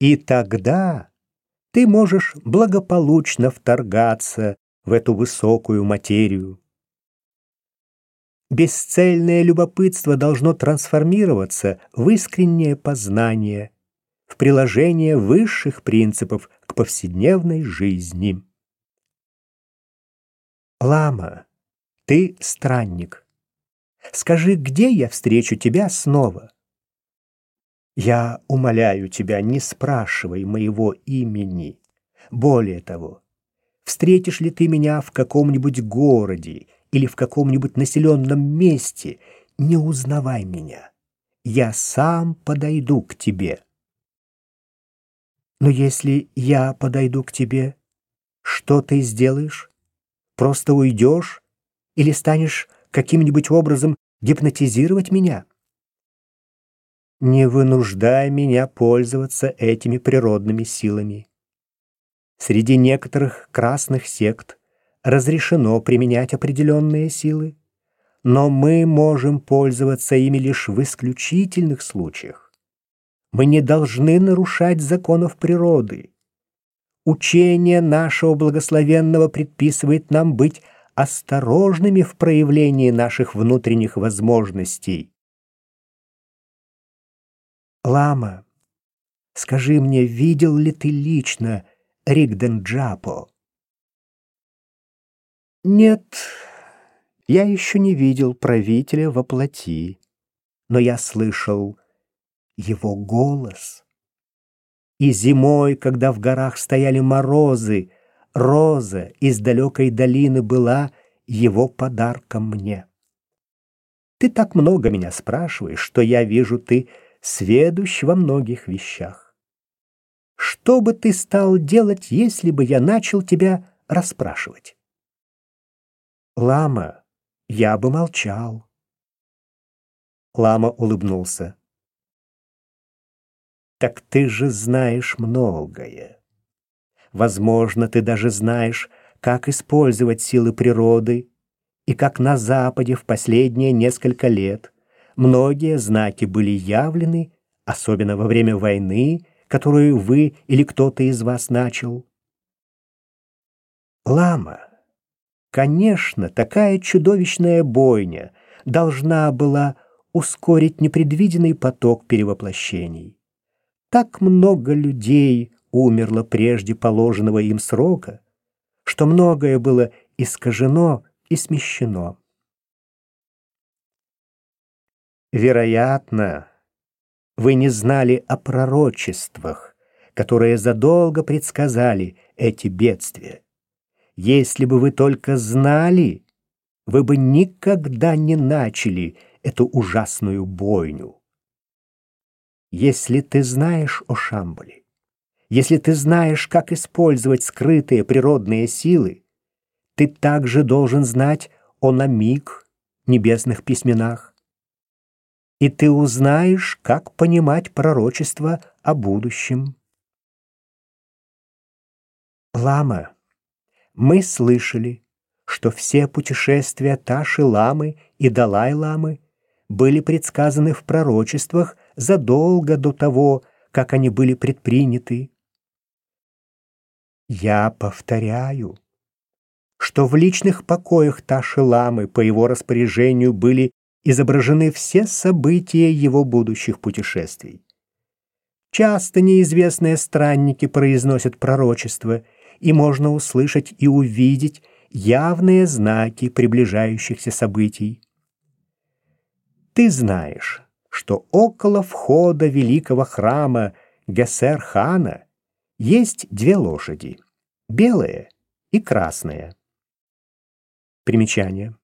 И тогда ты можешь благополучно вторгаться в эту высокую материю. Бесцельное любопытство должно трансформироваться в искреннее познание, в приложение высших принципов к повседневной жизни. Лама, ты странник. Скажи, где я встречу тебя снова? Я умоляю тебя, не спрашивай моего имени. Более того, встретишь ли ты меня в каком-нибудь городе или в каком-нибудь населенном месте, не узнавай меня. Я сам подойду к тебе. Но если я подойду к тебе, что ты сделаешь? Просто уйдешь или станешь каким-нибудь образом гипнотизировать меня? Не вынуждай меня пользоваться этими природными силами. Среди некоторых красных сект разрешено применять определенные силы, но мы можем пользоваться ими лишь в исключительных случаях. Мы не должны нарушать законов природы. Учение нашего благословенного предписывает нам быть осторожными в проявлении наших внутренних возможностей. Лама, скажи мне, видел ли ты лично Ригденджапо. Нет, я еще не видел правителя во плоти, но я слышал его голос. И зимой, когда в горах стояли морозы, роза из далекой долины была его подарком мне. Ты так много меня спрашиваешь, что я вижу, ты сведущ во многих вещах. Что бы ты стал делать, если бы я начал тебя расспрашивать? Лама, я бы молчал. Лама улыбнулся. Так ты же знаешь многое. Возможно, ты даже знаешь, как использовать силы природы, и как на Западе в последние несколько лет многие знаки были явлены, особенно во время войны, которую вы или кто-то из вас начал. Лама, Конечно, такая чудовищная бойня должна была ускорить непредвиденный поток перевоплощений. Так много людей умерло прежде положенного им срока, что многое было искажено и смещено. Вероятно, вы не знали о пророчествах, которые задолго предсказали эти бедствия. Если бы вы только знали, вы бы никогда не начали эту ужасную бойню. Если ты знаешь о Шамбале, если ты знаешь, как использовать скрытые природные силы, ты также должен знать о намиг, небесных письменах. И ты узнаешь, как понимать пророчество о будущем. Лама мы слышали, что все путешествия Таши-ламы и Далай-ламы были предсказаны в пророчествах задолго до того, как они были предприняты. Я повторяю, что в личных покоях Таши-ламы по его распоряжению были изображены все события его будущих путешествий. Часто неизвестные странники произносят пророчества — и можно услышать и увидеть явные знаки приближающихся событий. Ты знаешь, что около входа великого храма Гессер-хана есть две лошади — белая и красная. Примечание.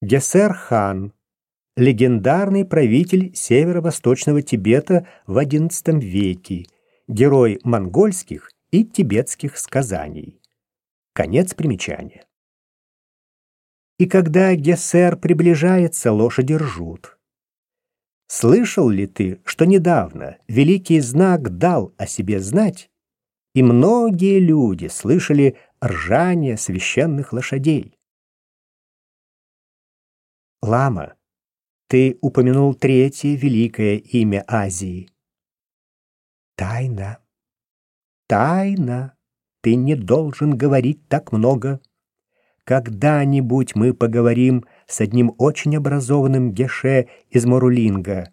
Гессер-хан — легендарный правитель северо-восточного Тибета в XI веке, герой монгольских и тибетских сказаний. Конец примечания. И когда Гессер приближается, лошади ржут. Слышал ли ты, что недавно великий знак дал о себе знать, и многие люди слышали ржание священных лошадей? Лама, ты упомянул третье великое имя Азии. Тайна. Тайна. Ты не должен говорить так много. Когда-нибудь мы поговорим с одним очень образованным геше из Морулинга.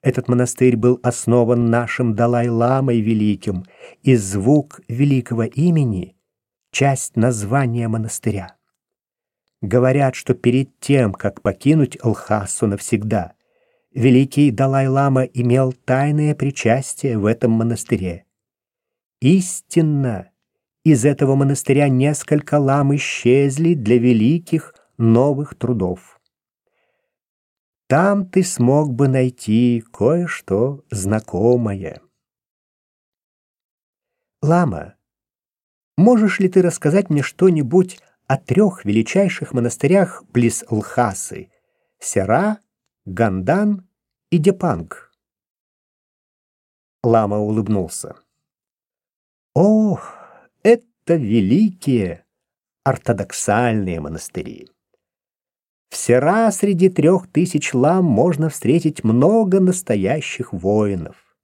Этот монастырь был основан нашим Далай-ламой великим, и звук великого имени — часть названия монастыря. Говорят, что перед тем, как покинуть Лхасу навсегда, великий Далай-лама имел тайное причастие в этом монастыре. Истинно, из этого монастыря несколько лам исчезли для великих новых трудов. Там ты смог бы найти кое-что знакомое. Лама, можешь ли ты рассказать мне что-нибудь о трех величайших монастырях близ Лхасы — Сера, Гандан и Депанг? Лама улыбнулся. Ох, это великие ортодоксальные монастыри. В Сера среди трех тысяч лам можно встретить много настоящих воинов.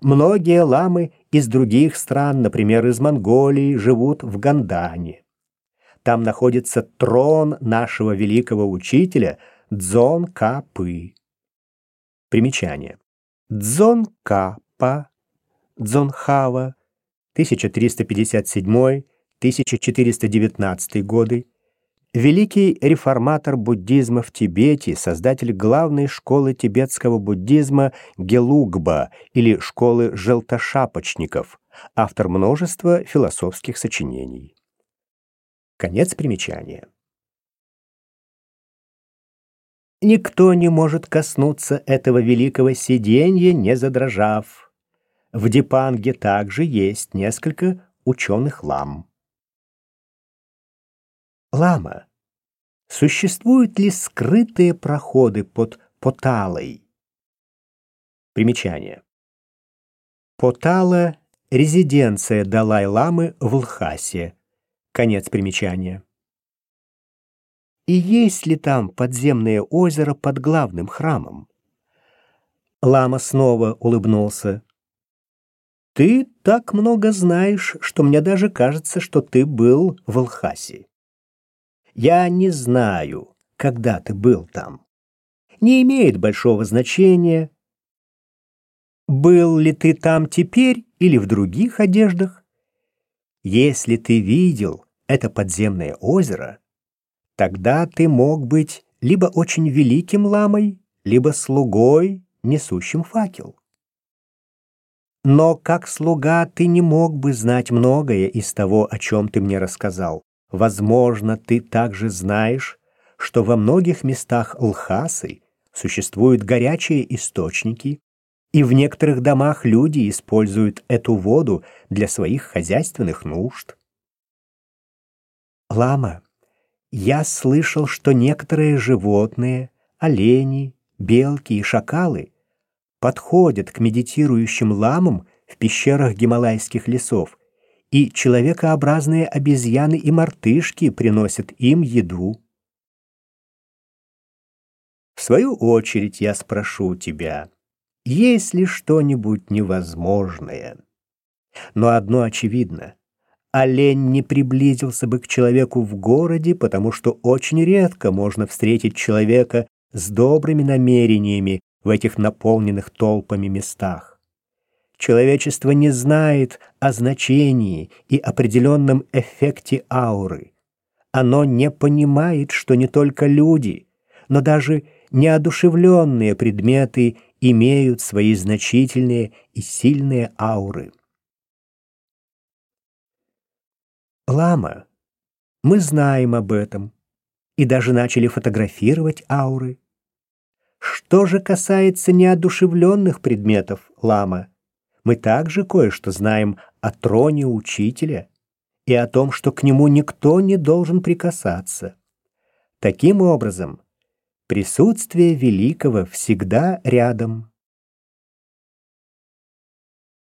Многие ламы из других стран, например, из Монголии, живут в Гандане. Там находится трон нашего великого учителя Дзон Капы. Примечание. Дзон Капа, Дзонхава 1357-1419 годы, великий реформатор буддизма в Тибете, создатель главной школы тибетского буддизма Гелугба или школы желтошапочников, автор множества философских сочинений. Конец примечания. Никто не может коснуться этого великого сиденья, не задрожав. В Дипанге также есть несколько ученых лам. Лама. Существуют ли скрытые проходы под Поталой? Примечание. Потала — резиденция Далай-ламы в Лхасе. Конец примечания. И есть ли там подземное озеро под главным храмом? Лама снова улыбнулся. Ты так много знаешь, что мне даже кажется, что ты был в Алхасе. Я не знаю, когда ты был там. Не имеет большого значения. Был ли ты там теперь или в других одеждах? Если ты видел это подземное озеро, Тогда ты мог быть либо очень великим ламой, либо слугой, несущим факел. Но как слуга ты не мог бы знать многое из того, о чем ты мне рассказал. Возможно, ты также знаешь, что во многих местах Лхасы существуют горячие источники, и в некоторых домах люди используют эту воду для своих хозяйственных нужд. Лама я слышал, что некоторые животные, олени, белки и шакалы подходят к медитирующим ламам в пещерах гималайских лесов, и человекообразные обезьяны и мартышки приносят им еду. В свою очередь я спрошу тебя, есть ли что-нибудь невозможное? Но одно очевидно олень не приблизился бы к человеку в городе, потому что очень редко можно встретить человека с добрыми намерениями в этих наполненных толпами местах. Человечество не знает о значении и определенном эффекте ауры. Оно не понимает, что не только люди, но даже неодушевленные предметы имеют свои значительные и сильные ауры. Лама. Мы знаем об этом и даже начали фотографировать ауры. Что же касается неодушевленных предметов лама, мы также кое-что знаем о троне учителя и о том, что к нему никто не должен прикасаться. Таким образом, присутствие великого всегда рядом.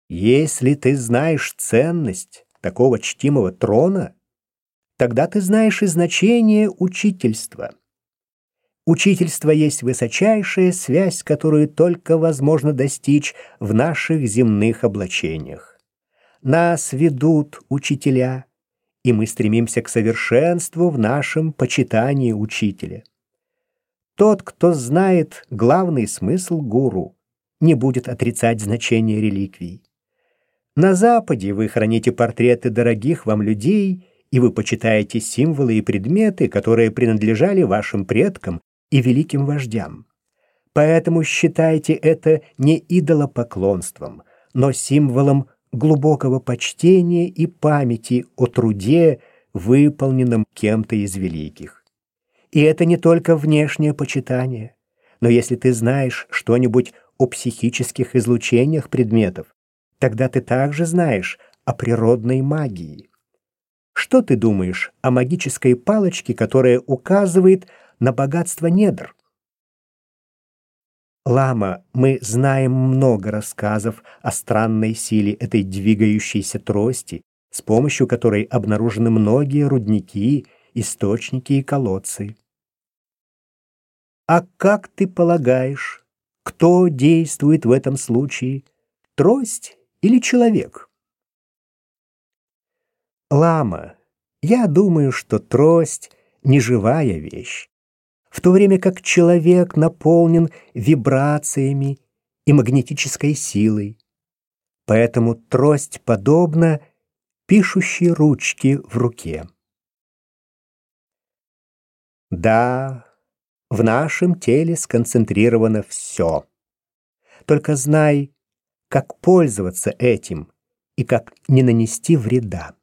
Если ты знаешь ценность, такого чтимого трона, тогда ты знаешь и значение учительства. Учительство есть высочайшая связь, которую только возможно достичь в наших земных облачениях. Нас ведут учителя, и мы стремимся к совершенству в нашем почитании учителя. Тот, кто знает главный смысл гуру, не будет отрицать значение реликвий. На Западе вы храните портреты дорогих вам людей, и вы почитаете символы и предметы, которые принадлежали вашим предкам и великим вождям. Поэтому считайте это не идолопоклонством, но символом глубокого почтения и памяти о труде, выполненном кем-то из великих. И это не только внешнее почитание, но если ты знаешь что-нибудь о психических излучениях предметов, Тогда ты также знаешь о природной магии. Что ты думаешь о магической палочке, которая указывает на богатство недр? Лама, мы знаем много рассказов о странной силе этой двигающейся трости, с помощью которой обнаружены многие рудники, источники и колодцы. А как ты полагаешь, кто действует в этом случае? Трость или человек? Лама. Я думаю, что трость — неживая вещь, в то время как человек наполнен вибрациями и магнетической силой. Поэтому трость подобна пишущей ручки в руке. Да, в нашем теле сконцентрировано все. Только знай, как пользоваться этим и как не нанести вреда.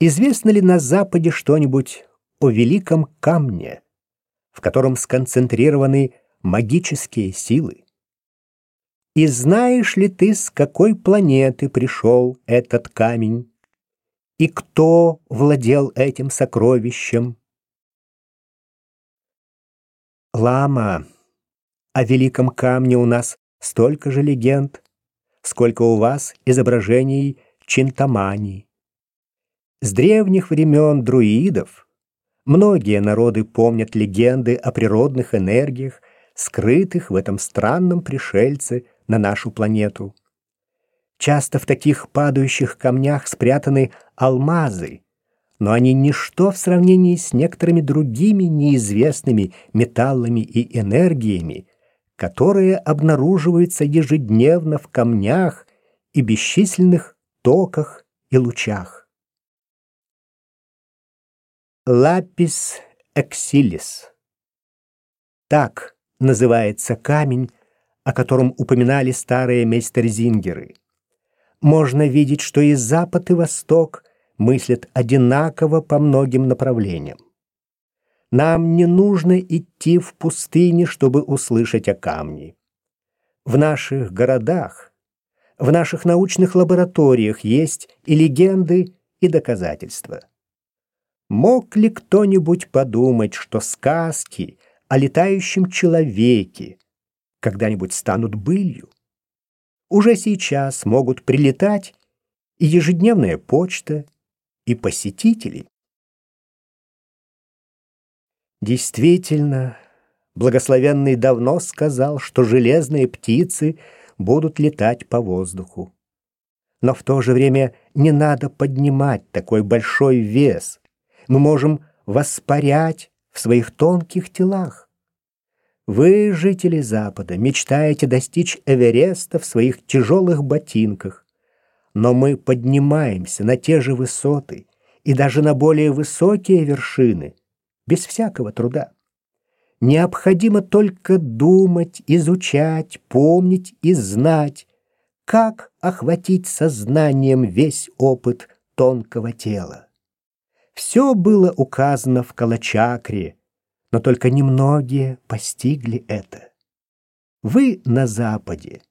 Известно ли на Западе что-нибудь о великом камне, в котором сконцентрированы магические силы? И знаешь ли ты, с какой планеты пришел этот камень? И кто владел этим сокровищем? Лама, о великом камне у нас столько же легенд, сколько у вас изображений Чинтамани. С древних времен друидов многие народы помнят легенды о природных энергиях, скрытых в этом странном пришельце на нашу планету. Часто в таких падающих камнях спрятаны алмазы, но они ничто в сравнении с некоторыми другими неизвестными металлами и энергиями, которые обнаруживаются ежедневно в камнях и бесчисленных токах и лучах. Лапис эксилис. Так называется камень, о котором упоминали старые мейстерзингеры. Можно видеть, что и запад, и восток мыслят одинаково по многим направлениям. Нам не нужно идти в пустыне, чтобы услышать о камне. В наших городах, в наших научных лабораториях есть и легенды, и доказательства. Мог ли кто-нибудь подумать, что сказки о летающем человеке, когда-нибудь станут былью. Уже сейчас могут прилетать и ежедневная почта, и посетители. Действительно, благословенный давно сказал, что железные птицы будут летать по воздуху. Но в то же время не надо поднимать такой большой вес. Мы можем воспарять в своих тонких телах. Вы, жители Запада, мечтаете достичь Эвереста в своих тяжелых ботинках. Но мы поднимаемся на те же высоты и даже на более высокие вершины, без всякого труда. Необходимо только думать, изучать, помнить и знать, как охватить сознанием весь опыт тонкого тела. Все было указано в Калачакре, но только немногие постигли это. Вы на Западе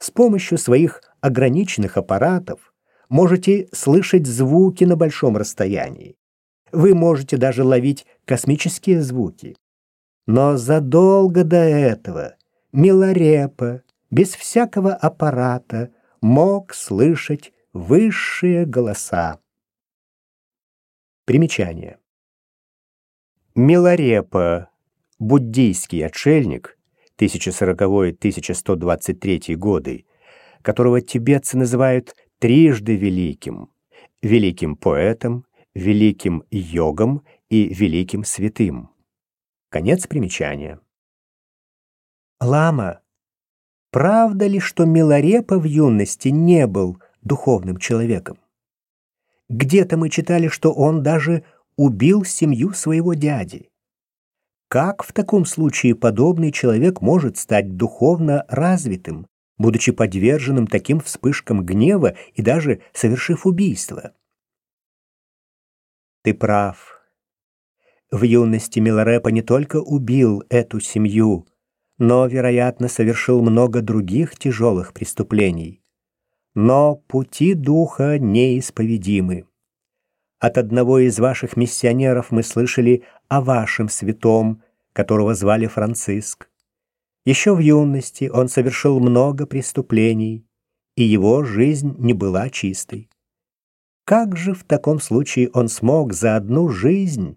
с помощью своих ограниченных аппаратов можете слышать звуки на большом расстоянии. Вы можете даже ловить космические звуки. Но задолго до этого Миларепа без всякого аппарата мог слышать высшие голоса. Примечание. Миларепа, буддийский отшельник, 1040-1123 годы, которого тибетцы называют трижды великим, великим поэтом, великим йогом и великим святым. Конец примечания. Лама, правда ли, что Миларепа в юности не был духовным человеком? Где-то мы читали, что он даже убил семью своего дяди. Как в таком случае подобный человек может стать духовно развитым, будучи подверженным таким вспышкам гнева и даже совершив убийство? Ты прав. В юности Миларепа не только убил эту семью, но, вероятно, совершил много других тяжелых преступлений. Но пути духа неисповедимы. От одного из ваших миссионеров мы слышали о вашем святом, которого звали Франциск. Еще в юности он совершил много преступлений, и его жизнь не была чистой. Как же в таком случае он смог за одну жизнь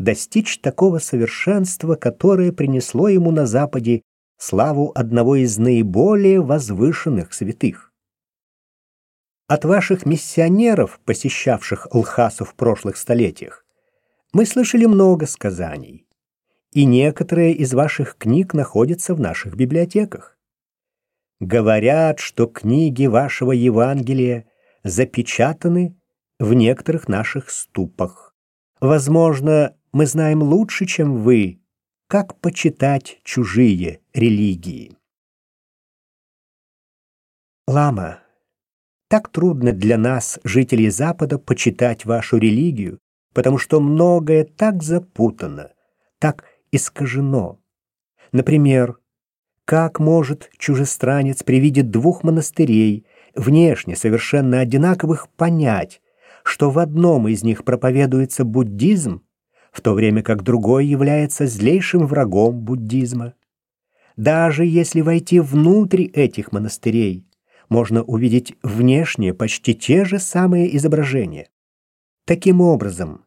достичь такого совершенства, которое принесло ему на Западе славу одного из наиболее возвышенных святых? От ваших миссионеров, посещавших Лхасу в прошлых столетиях, мы слышали много сказаний, и некоторые из ваших книг находятся в наших библиотеках. Говорят, что книги вашего Евангелия запечатаны в некоторых наших ступах. Возможно, мы знаем лучше, чем вы, как почитать чужие религии. Лама, так трудно для нас, жителей Запада, почитать вашу религию, потому что многое так запутано, так искажено. Например, как может чужестранец при виде двух монастырей, внешне совершенно одинаковых, понять, что в одном из них проповедуется буддизм, в то время как другой является злейшим врагом буддизма? Даже если войти внутрь этих монастырей, можно увидеть внешне почти те же самые изображения. Таким образом,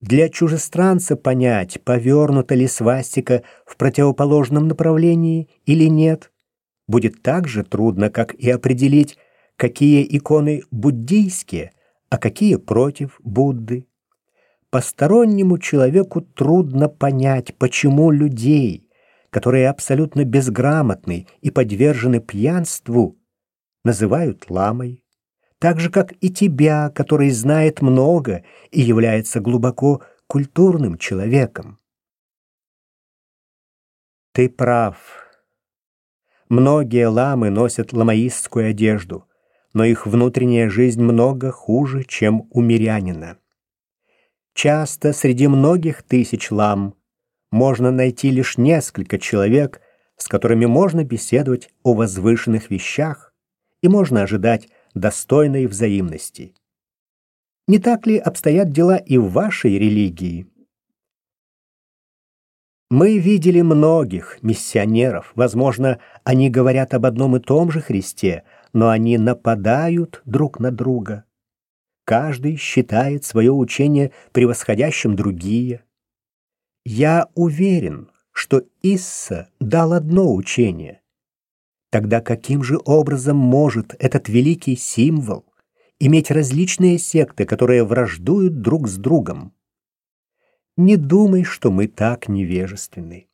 для чужестранца понять, повернута ли свастика в противоположном направлении или нет, будет так же трудно, как и определить, какие иконы буддийские, а какие против Будды. Постороннему человеку трудно понять, почему людей, которые абсолютно безграмотны и подвержены пьянству, называют ламой так же, как и тебя, который знает много и является глубоко культурным человеком. Ты прав. Многие ламы носят ламаистскую одежду, но их внутренняя жизнь много хуже, чем у мирянина. Часто среди многих тысяч лам можно найти лишь несколько человек, с которыми можно беседовать о возвышенных вещах, и можно ожидать достойной взаимности. Не так ли обстоят дела и в вашей религии? Мы видели многих миссионеров. Возможно, они говорят об одном и том же Христе, но они нападают друг на друга. Каждый считает свое учение превосходящим другие. Я уверен, что Исса дал одно учение, Тогда каким же образом может этот великий символ иметь различные секты, которые враждуют друг с другом? Не думай, что мы так невежественны.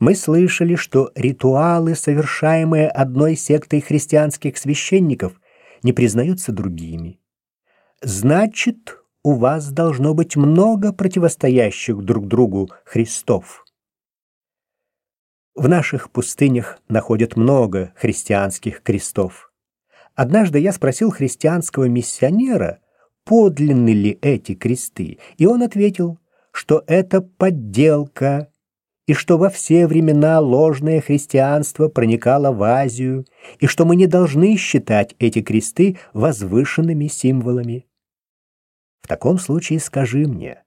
Мы слышали, что ритуалы, совершаемые одной сектой христианских священников, не признаются другими. Значит, у вас должно быть много противостоящих друг другу Христов. В наших пустынях находят много христианских крестов. Однажды я спросил христианского миссионера, подлинны ли эти кресты, и он ответил, что это подделка, и что во все времена ложное христианство проникало в Азию, и что мы не должны считать эти кресты возвышенными символами. В таком случае скажи мне,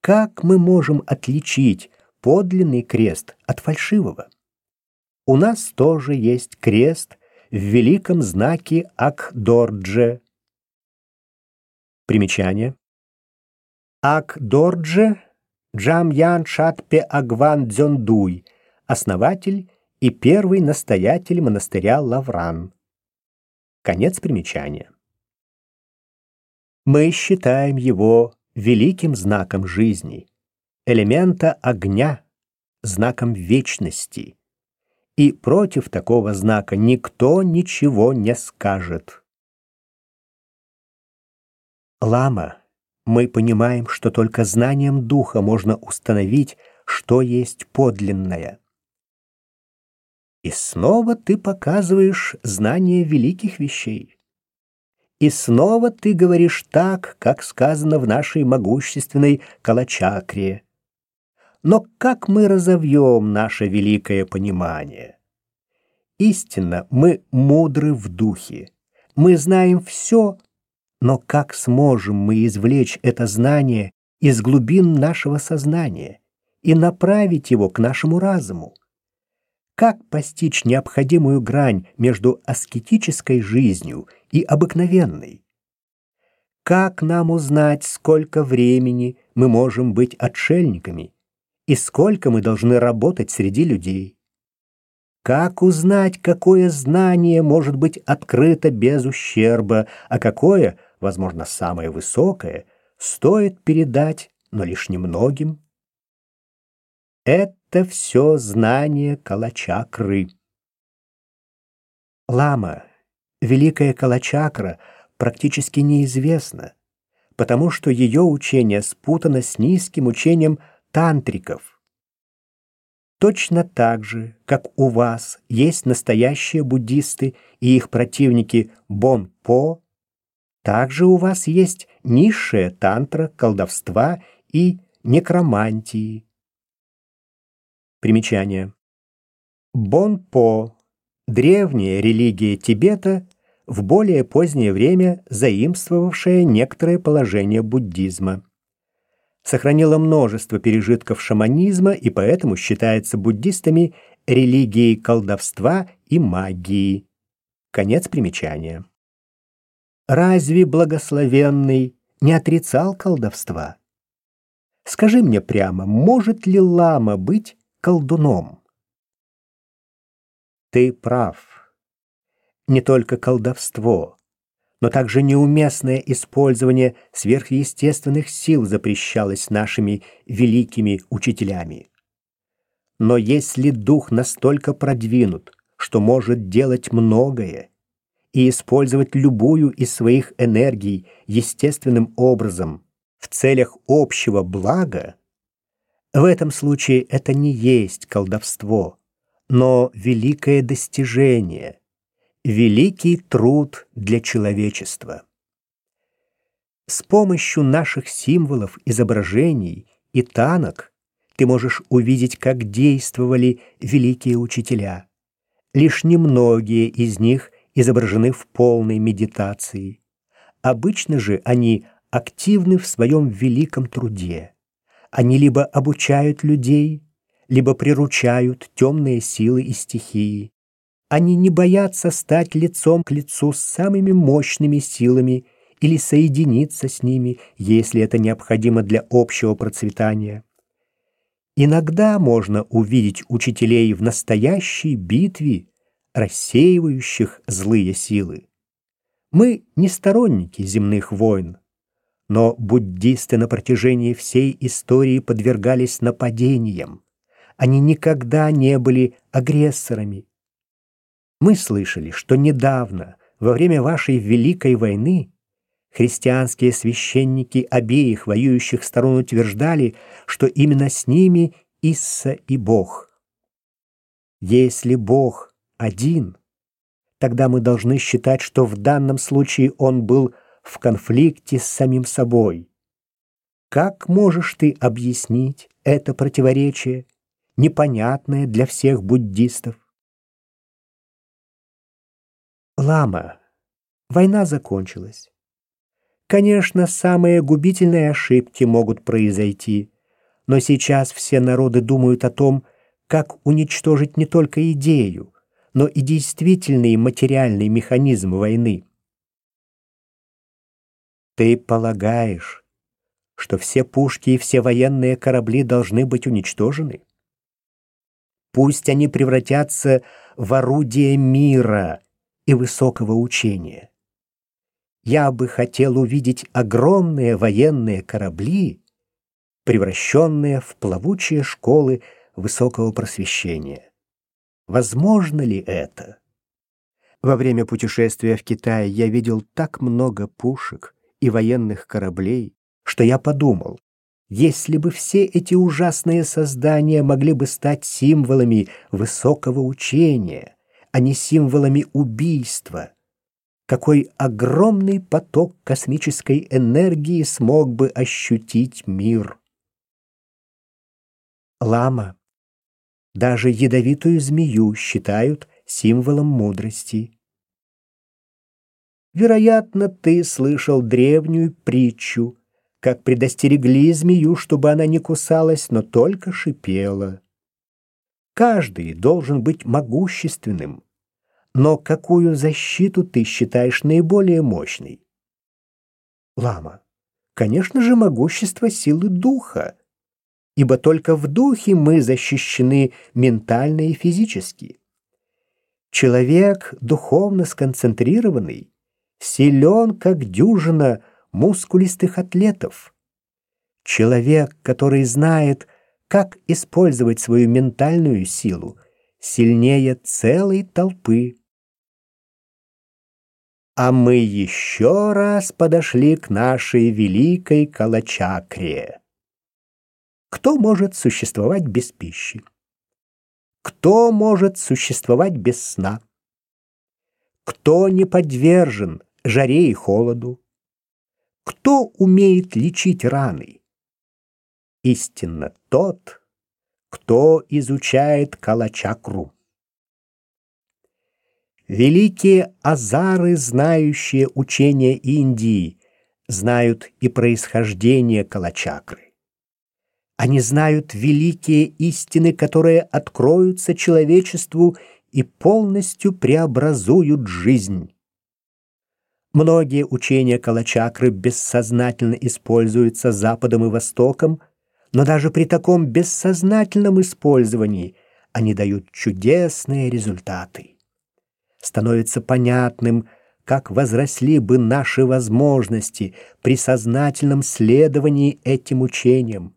как мы можем отличить подлинный крест от фальшивого. У нас тоже есть крест в великом знаке Акдордже. Примечание. Акдордже Джамьян Шатпе Агван Дзёндуй, основатель и первый настоятель монастыря Лавран. Конец примечания. Мы считаем его великим знаком жизни элемента огня, знаком вечности. И против такого знака никто ничего не скажет. Лама, мы понимаем, что только знанием духа можно установить, что есть подлинное. И снова ты показываешь знание великих вещей. И снова ты говоришь так, как сказано в нашей могущественной Калачакре но как мы разовьем наше великое понимание? Истинно, мы мудры в духе, мы знаем все, но как сможем мы извлечь это знание из глубин нашего сознания и направить его к нашему разуму? Как постичь необходимую грань между аскетической жизнью и обыкновенной? Как нам узнать, сколько времени мы можем быть отшельниками и сколько мы должны работать среди людей. Как узнать, какое знание может быть открыто без ущерба, а какое, возможно, самое высокое, стоит передать, но лишь немногим? Это все знание Калачакры. Лама, великая Калачакра, практически неизвестно, потому что ее учение спутано с низким учением тантриков. Точно так же, как у вас есть настоящие буддисты и их противники Бон-По, также у вас есть низшая тантра колдовства и некромантии. Примечание. Бон-По – древняя религия Тибета, в более позднее время заимствовавшая некоторые положения буддизма. Сохранила множество пережитков шаманизма и поэтому считается буддистами религией колдовства и магии. Конец примечания. Разве благословенный не отрицал колдовства? Скажи мне прямо, может ли лама быть колдуном? Ты прав. Не только колдовство, но также неуместное использование сверхъестественных сил запрещалось нашими великими учителями. Но если дух настолько продвинут, что может делать многое и использовать любую из своих энергий естественным образом в целях общего блага, в этом случае это не есть колдовство, но великое достижение, великий труд для человечества. С помощью наших символов, изображений и танок ты можешь увидеть, как действовали великие учителя. Лишь немногие из них изображены в полной медитации. Обычно же они активны в своем великом труде. Они либо обучают людей, либо приручают темные силы и стихии. Они не боятся стать лицом к лицу с самыми мощными силами или соединиться с ними, если это необходимо для общего процветания. Иногда можно увидеть учителей в настоящей битве, рассеивающих злые силы. Мы не сторонники земных войн, но буддисты на протяжении всей истории подвергались нападениям, они никогда не были агрессорами. Мы слышали, что недавно, во время вашей Великой войны, христианские священники обеих воюющих сторон утверждали, что именно с ними Исса и Бог. Если Бог один, тогда мы должны считать, что в данном случае он был в конфликте с самим собой. Как можешь ты объяснить это противоречие? непонятное для всех буддистов. Лама. Война закончилась. Конечно, самые губительные ошибки могут произойти, но сейчас все народы думают о том, как уничтожить не только идею, но и действительный материальный механизм войны. Ты полагаешь, что все пушки и все военные корабли должны быть уничтожены? Пусть они превратятся в орудие мира и высокого учения. Я бы хотел увидеть огромные военные корабли, превращенные в плавучие школы высокого просвещения. Возможно ли это? Во время путешествия в Китай я видел так много пушек и военных кораблей, что я подумал, если бы все эти ужасные создания могли бы стать символами высокого учения, а не символами убийства, какой огромный поток космической энергии смог бы ощутить мир. Лама. Даже ядовитую змею считают символом мудрости. Вероятно, ты слышал древнюю притчу как предостерегли змею, чтобы она не кусалась, но только шипела. Каждый должен быть могущественным. Но какую защиту ты считаешь наиболее мощной? Лама. Конечно же, могущество силы духа. Ибо только в духе мы защищены ментально и физически. Человек, духовно сконцентрированный, силен, как дюжина мускулистых атлетов. Человек, который знает, как использовать свою ментальную силу, сильнее целой толпы. а мы еще раз подошли к нашей великой Калачакре. Кто может существовать без пищи? Кто может существовать без сна? Кто не подвержен жаре и холоду? Кто умеет лечить раны? Истинно тот, кто изучает Калачакру. Великие азары, знающие учение Индии, знают и происхождение Калачакры. Они знают великие истины, которые откроются человечеству и полностью преобразуют жизнь. Многие учения Калачакры бессознательно используются Западом и Востоком, но даже при таком бессознательном использовании они дают чудесные результаты становится понятным, как возросли бы наши возможности при сознательном следовании этим учениям,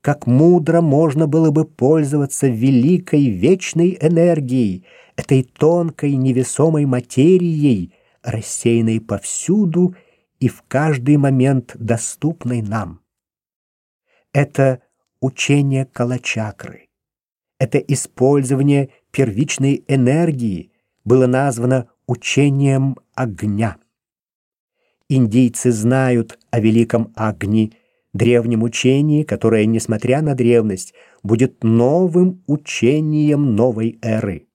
как мудро можно было бы пользоваться великой вечной энергией, этой тонкой невесомой материей, рассеянной повсюду и в каждый момент доступной нам. Это учение Калачакры, это использование первичной энергии, было названо учением огня. Индийцы знают о великом огне, древнем учении, которое, несмотря на древность, будет новым учением новой эры.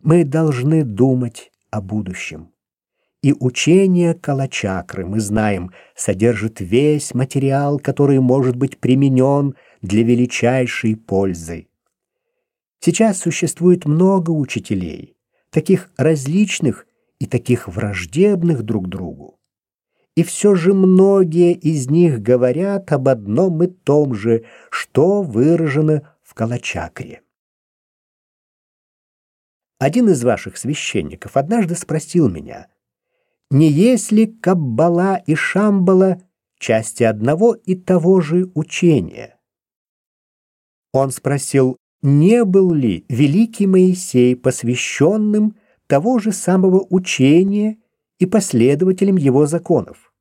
Мы должны думать о будущем. И учение Калачакры, мы знаем, содержит весь материал, который может быть применен для величайшей пользы. Сейчас существует много учителей, таких различных и таких враждебных друг другу. И все же многие из них говорят об одном и том же, что выражено в Калачакре. Один из ваших священников однажды спросил меня, не есть ли Каббала и Шамбала части одного и того же учения? Он спросил, не был ли великий Моисей посвященным того же самого учения и последователем его законов?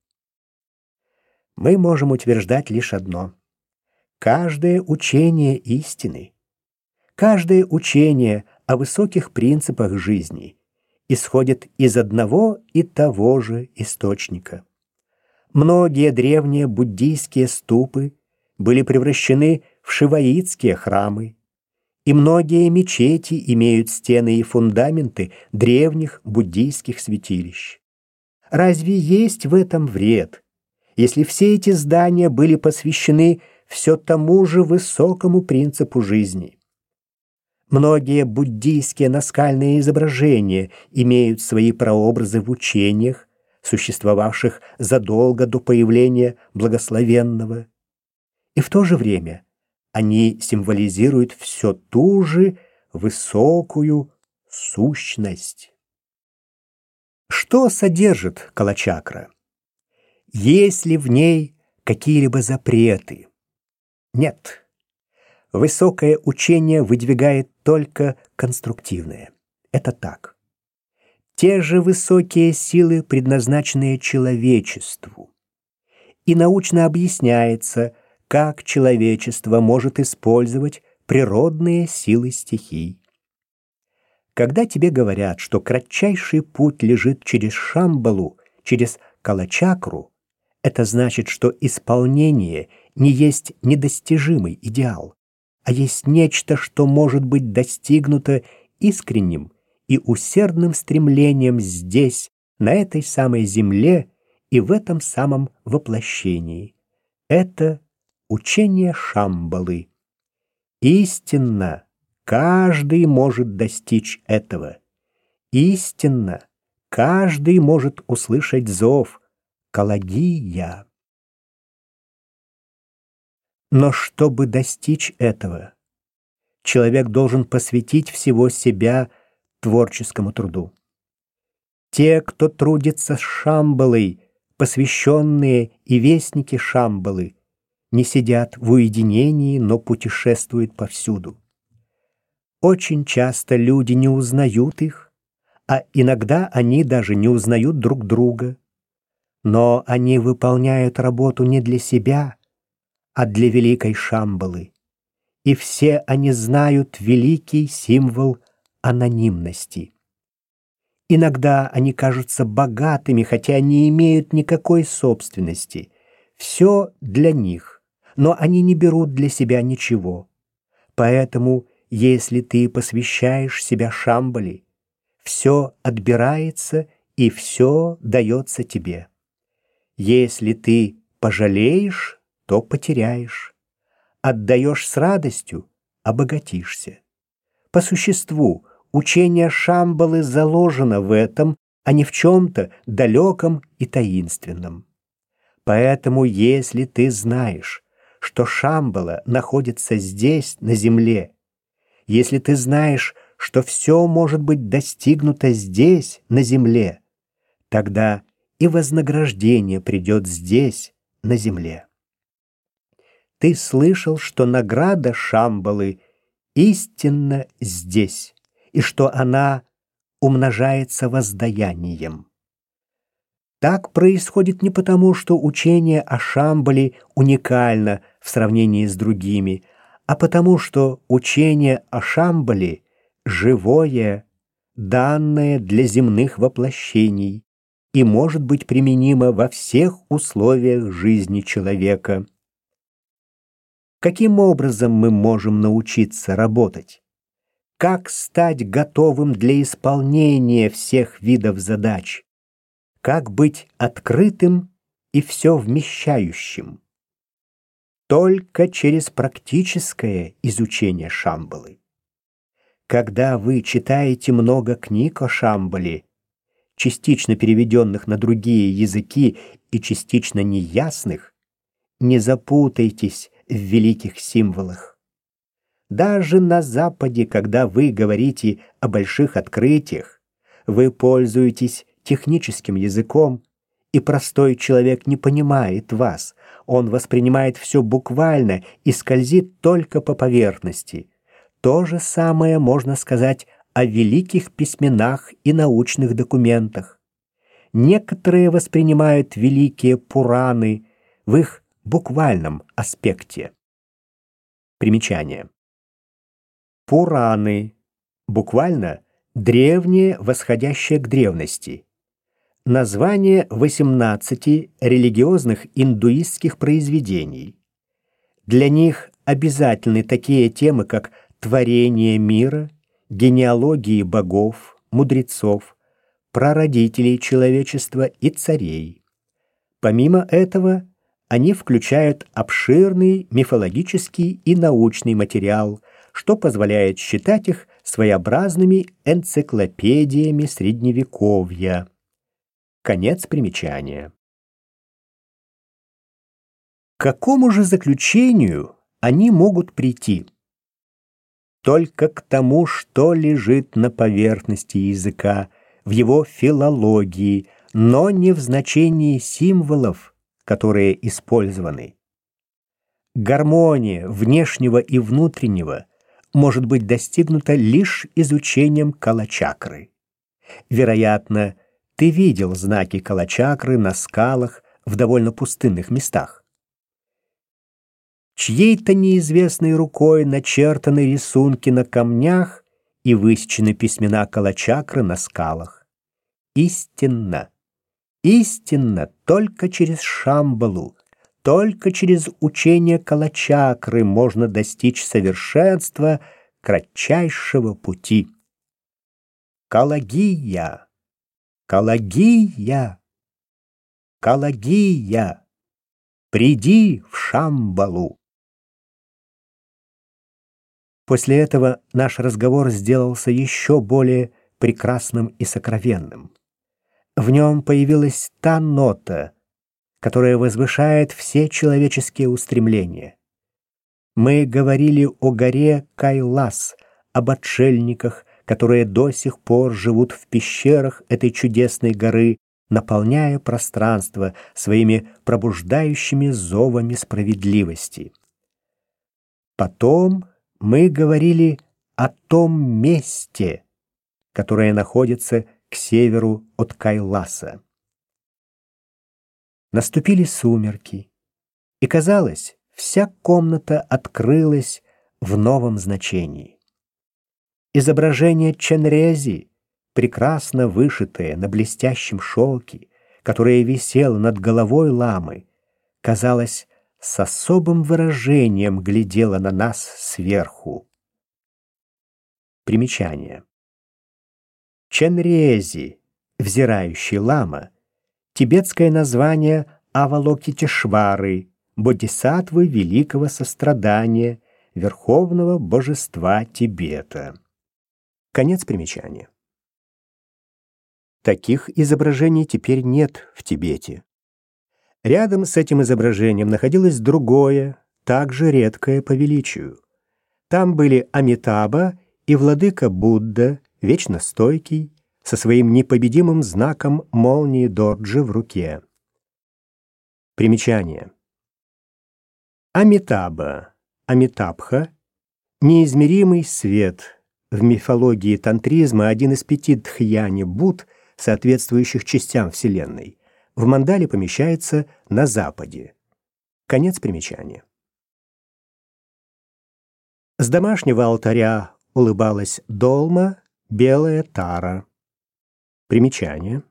Мы можем утверждать лишь одно. Каждое учение истины, каждое учение о высоких принципах жизни исходит из одного и того же источника. Многие древние буддийские ступы были превращены в шиваитские храмы, и многие мечети имеют стены и фундаменты древних буддийских святилищ. Разве есть в этом вред, если все эти здания были посвящены все тому же высокому принципу жизни? Многие буддийские наскальные изображения имеют свои прообразы в учениях, существовавших задолго до появления благословенного. И в то же время – они символизируют все ту же высокую сущность. Что содержит калачакра? Есть ли в ней какие-либо запреты? Нет. Высокое учение выдвигает только конструктивное. Это так. Те же высокие силы, предназначенные человечеству. И научно объясняется, как человечество может использовать природные силы стихий. Когда тебе говорят, что кратчайший путь лежит через Шамбалу, через Калачакру, это значит, что исполнение не есть недостижимый идеал, а есть нечто, что может быть достигнуто искренним и усердным стремлением здесь, на этой самой земле и в этом самом воплощении. Это учение Шамбалы. Истинно, каждый может достичь этого. Истинно, каждый может услышать зов «Калагия». Но чтобы достичь этого, человек должен посвятить всего себя творческому труду. Те, кто трудится с Шамбалой, посвященные и вестники Шамбалы, не сидят в уединении, но путешествуют повсюду. Очень часто люди не узнают их, а иногда они даже не узнают друг друга. Но они выполняют работу не для себя, а для великой Шамбалы. И все они знают великий символ анонимности. Иногда они кажутся богатыми, хотя не имеют никакой собственности. Все для них, но они не берут для себя ничего. Поэтому, если ты посвящаешь себя Шамбали, все отбирается и все дается тебе. Если ты пожалеешь, то потеряешь. Отдаешь с радостью — обогатишься. По существу, учение Шамбалы заложено в этом, а не в чем-то далеком и таинственном. Поэтому, если ты знаешь, что Шамбала находится здесь, на земле, если ты знаешь, что все может быть достигнуто здесь, на земле, тогда и вознаграждение придет здесь, на земле. Ты слышал, что награда Шамбалы истинно здесь, и что она умножается воздаянием. Так происходит не потому, что учение о Шамбале уникально в сравнении с другими, а потому что учение о Шамбале живое, данное для земных воплощений и может быть применимо во всех условиях жизни человека. Каким образом мы можем научиться работать? Как стать готовым для исполнения всех видов задач? Как быть открытым и все вмещающим? Только через практическое изучение Шамбалы. Когда вы читаете много книг о Шамбале, частично переведенных на другие языки и частично неясных, не запутайтесь в великих символах. Даже на Западе, когда вы говорите о больших открытиях, вы пользуетесь техническим языком, и простой человек не понимает вас. Он воспринимает все буквально и скользит только по поверхности. То же самое можно сказать о великих письменах и научных документах. Некоторые воспринимают великие Пураны в их буквальном аспекте. Примечание. Пураны. Буквально древнее, восходящее к древности. Название 18 религиозных индуистских произведений. Для них обязательны такие темы, как творение мира, генеалогии богов, мудрецов, прародителей человечества и царей. Помимо этого, они включают обширный мифологический и научный материал, что позволяет считать их своеобразными энциклопедиями Средневековья. Конец примечания. К какому же заключению они могут прийти? только к тому, что лежит на поверхности языка, в его филологии, но не в значении символов, которые использованы. Гармония внешнего и внутреннего может быть достигнута лишь изучением калачакры. Вероятно, ты видел знаки калачакры на скалах в довольно пустынных местах чьей-то неизвестной рукой начертаны рисунки на камнях и высечены письмена калачакры на скалах. Истинно, истинно только через Шамбалу, только через учение калачакры можно достичь совершенства кратчайшего пути. Калагия, Калагия, Калагия, приди в Шамбалу. После этого наш разговор сделался еще более прекрасным и сокровенным. В нем появилась та нота, которая возвышает все человеческие устремления. Мы говорили о горе Кайлас, об отшельниках, которые до сих пор живут в пещерах этой чудесной горы, наполняя пространство своими пробуждающими зовами справедливости. Потом мы говорили о том месте, которое находится к северу от Кайласа. Наступили сумерки, и, казалось, вся комната открылась в новом значении. Изображение Ченрези, прекрасно вышитое на блестящем шелке, которое висело над головой ламы, казалось, с особым выражением глядело на нас сверху. Примечание. Ченрези, взирающий лама, тибетское название Авалокитешвары, бодисаттвы великого сострадания, верховного божества Тибета. Конец примечания. Таких изображений теперь нет в Тибете. Рядом с этим изображением находилось другое, также редкое по величию. Там были Амитаба и владыка Будда, вечно стойкий, со своим непобедимым знаком молнии Дорджи в руке. Примечание. Амитаба, Амитабха, неизмеримый свет, в мифологии тантризма один из пяти дхьяни Буд, соответствующих частям Вселенной. В мандале помещается на западе. Конец примечания. С домашнего алтаря улыбалась долма, белая тара. Примечание.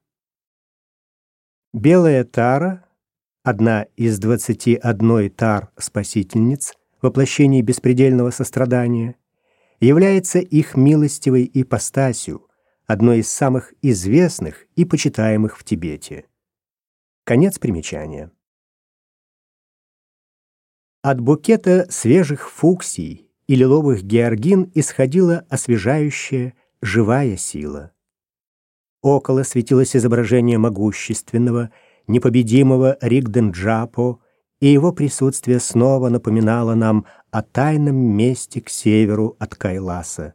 Белая тара — одна из двадцати одной тар-спасительниц, воплощений беспредельного сострадания — является их милостивой ипостасью, одной из самых известных и почитаемых в Тибете. Конец примечания. От букета свежих фуксий и лиловых георгин исходила освежающая, живая сила. Около светилось изображение могущественного, непобедимого Ригденджапо, и его присутствие снова напоминало нам о тайном месте к северу от Кайласа.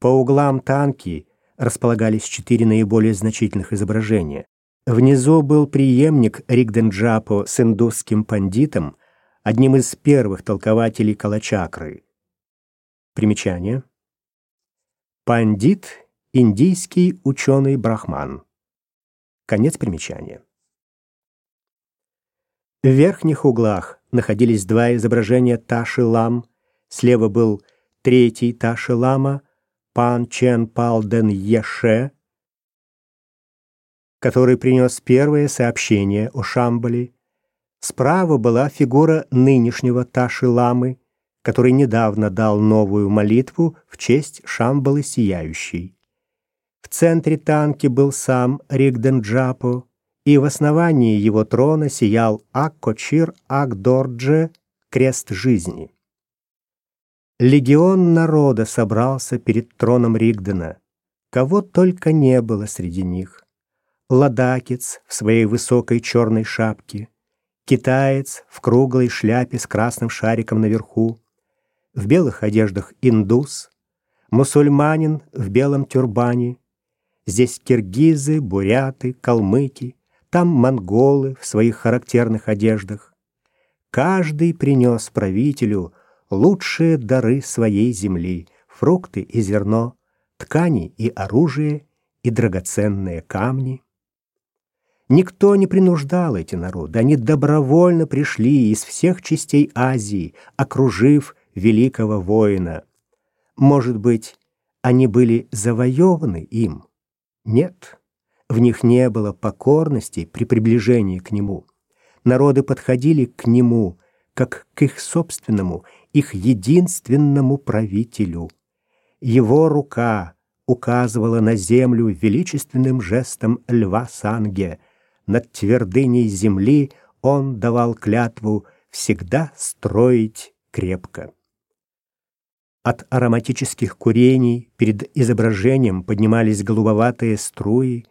По углам танки располагались четыре наиболее значительных изображения. Внизу был преемник Ригденджапо с индусским пандитом, одним из первых толкователей Калачакры. Примечание. Пандит — индийский ученый-брахман. Конец примечания. В верхних углах находились два изображения Таши Лам. Слева был третий Таши Лама, Пан Чен Пал Ден Еше, который принес первое сообщение о Шамбале. Справа была фигура нынешнего Таши Ламы, который недавно дал новую молитву в честь Шамбалы Сияющей. В центре танки был сам Ригден Джапо, и в основании его трона сиял Ак-Кочир Ак-Дордже, крест жизни. Легион народа собрался перед троном Ригдена. Кого только не было среди них. Ладакец в своей высокой черной шапке, китаец в круглой шляпе с красным шариком наверху, в белых одеждах индус, мусульманин в белом тюрбане, здесь киргизы, буряты, калмыки, там монголы в своих характерных одеждах. Каждый принес правителю лучшие дары своей земли, фрукты и зерно, ткани и оружие, и драгоценные камни. Никто не принуждал эти народы, они добровольно пришли из всех частей Азии, окружив великого воина. Может быть, они были завоеваны им? Нет. В них не было покорности при приближении к нему. Народы подходили к нему, как к их собственному, их единственному правителю. Его рука указывала на землю величественным жестом льва Санге. Над твердыней земли он давал клятву всегда строить крепко. От ароматических курений перед изображением поднимались голубоватые струи,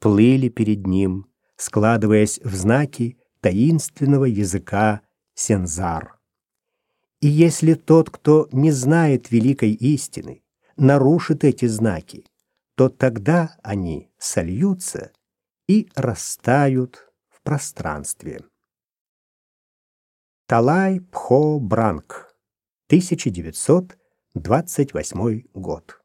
плыли перед ним, складываясь в знаки таинственного языка сензар. И если тот, кто не знает великой истины, нарушит эти знаки, то тогда они сольются и растают в пространстве. Талай Пхо Бранк, 1928 год.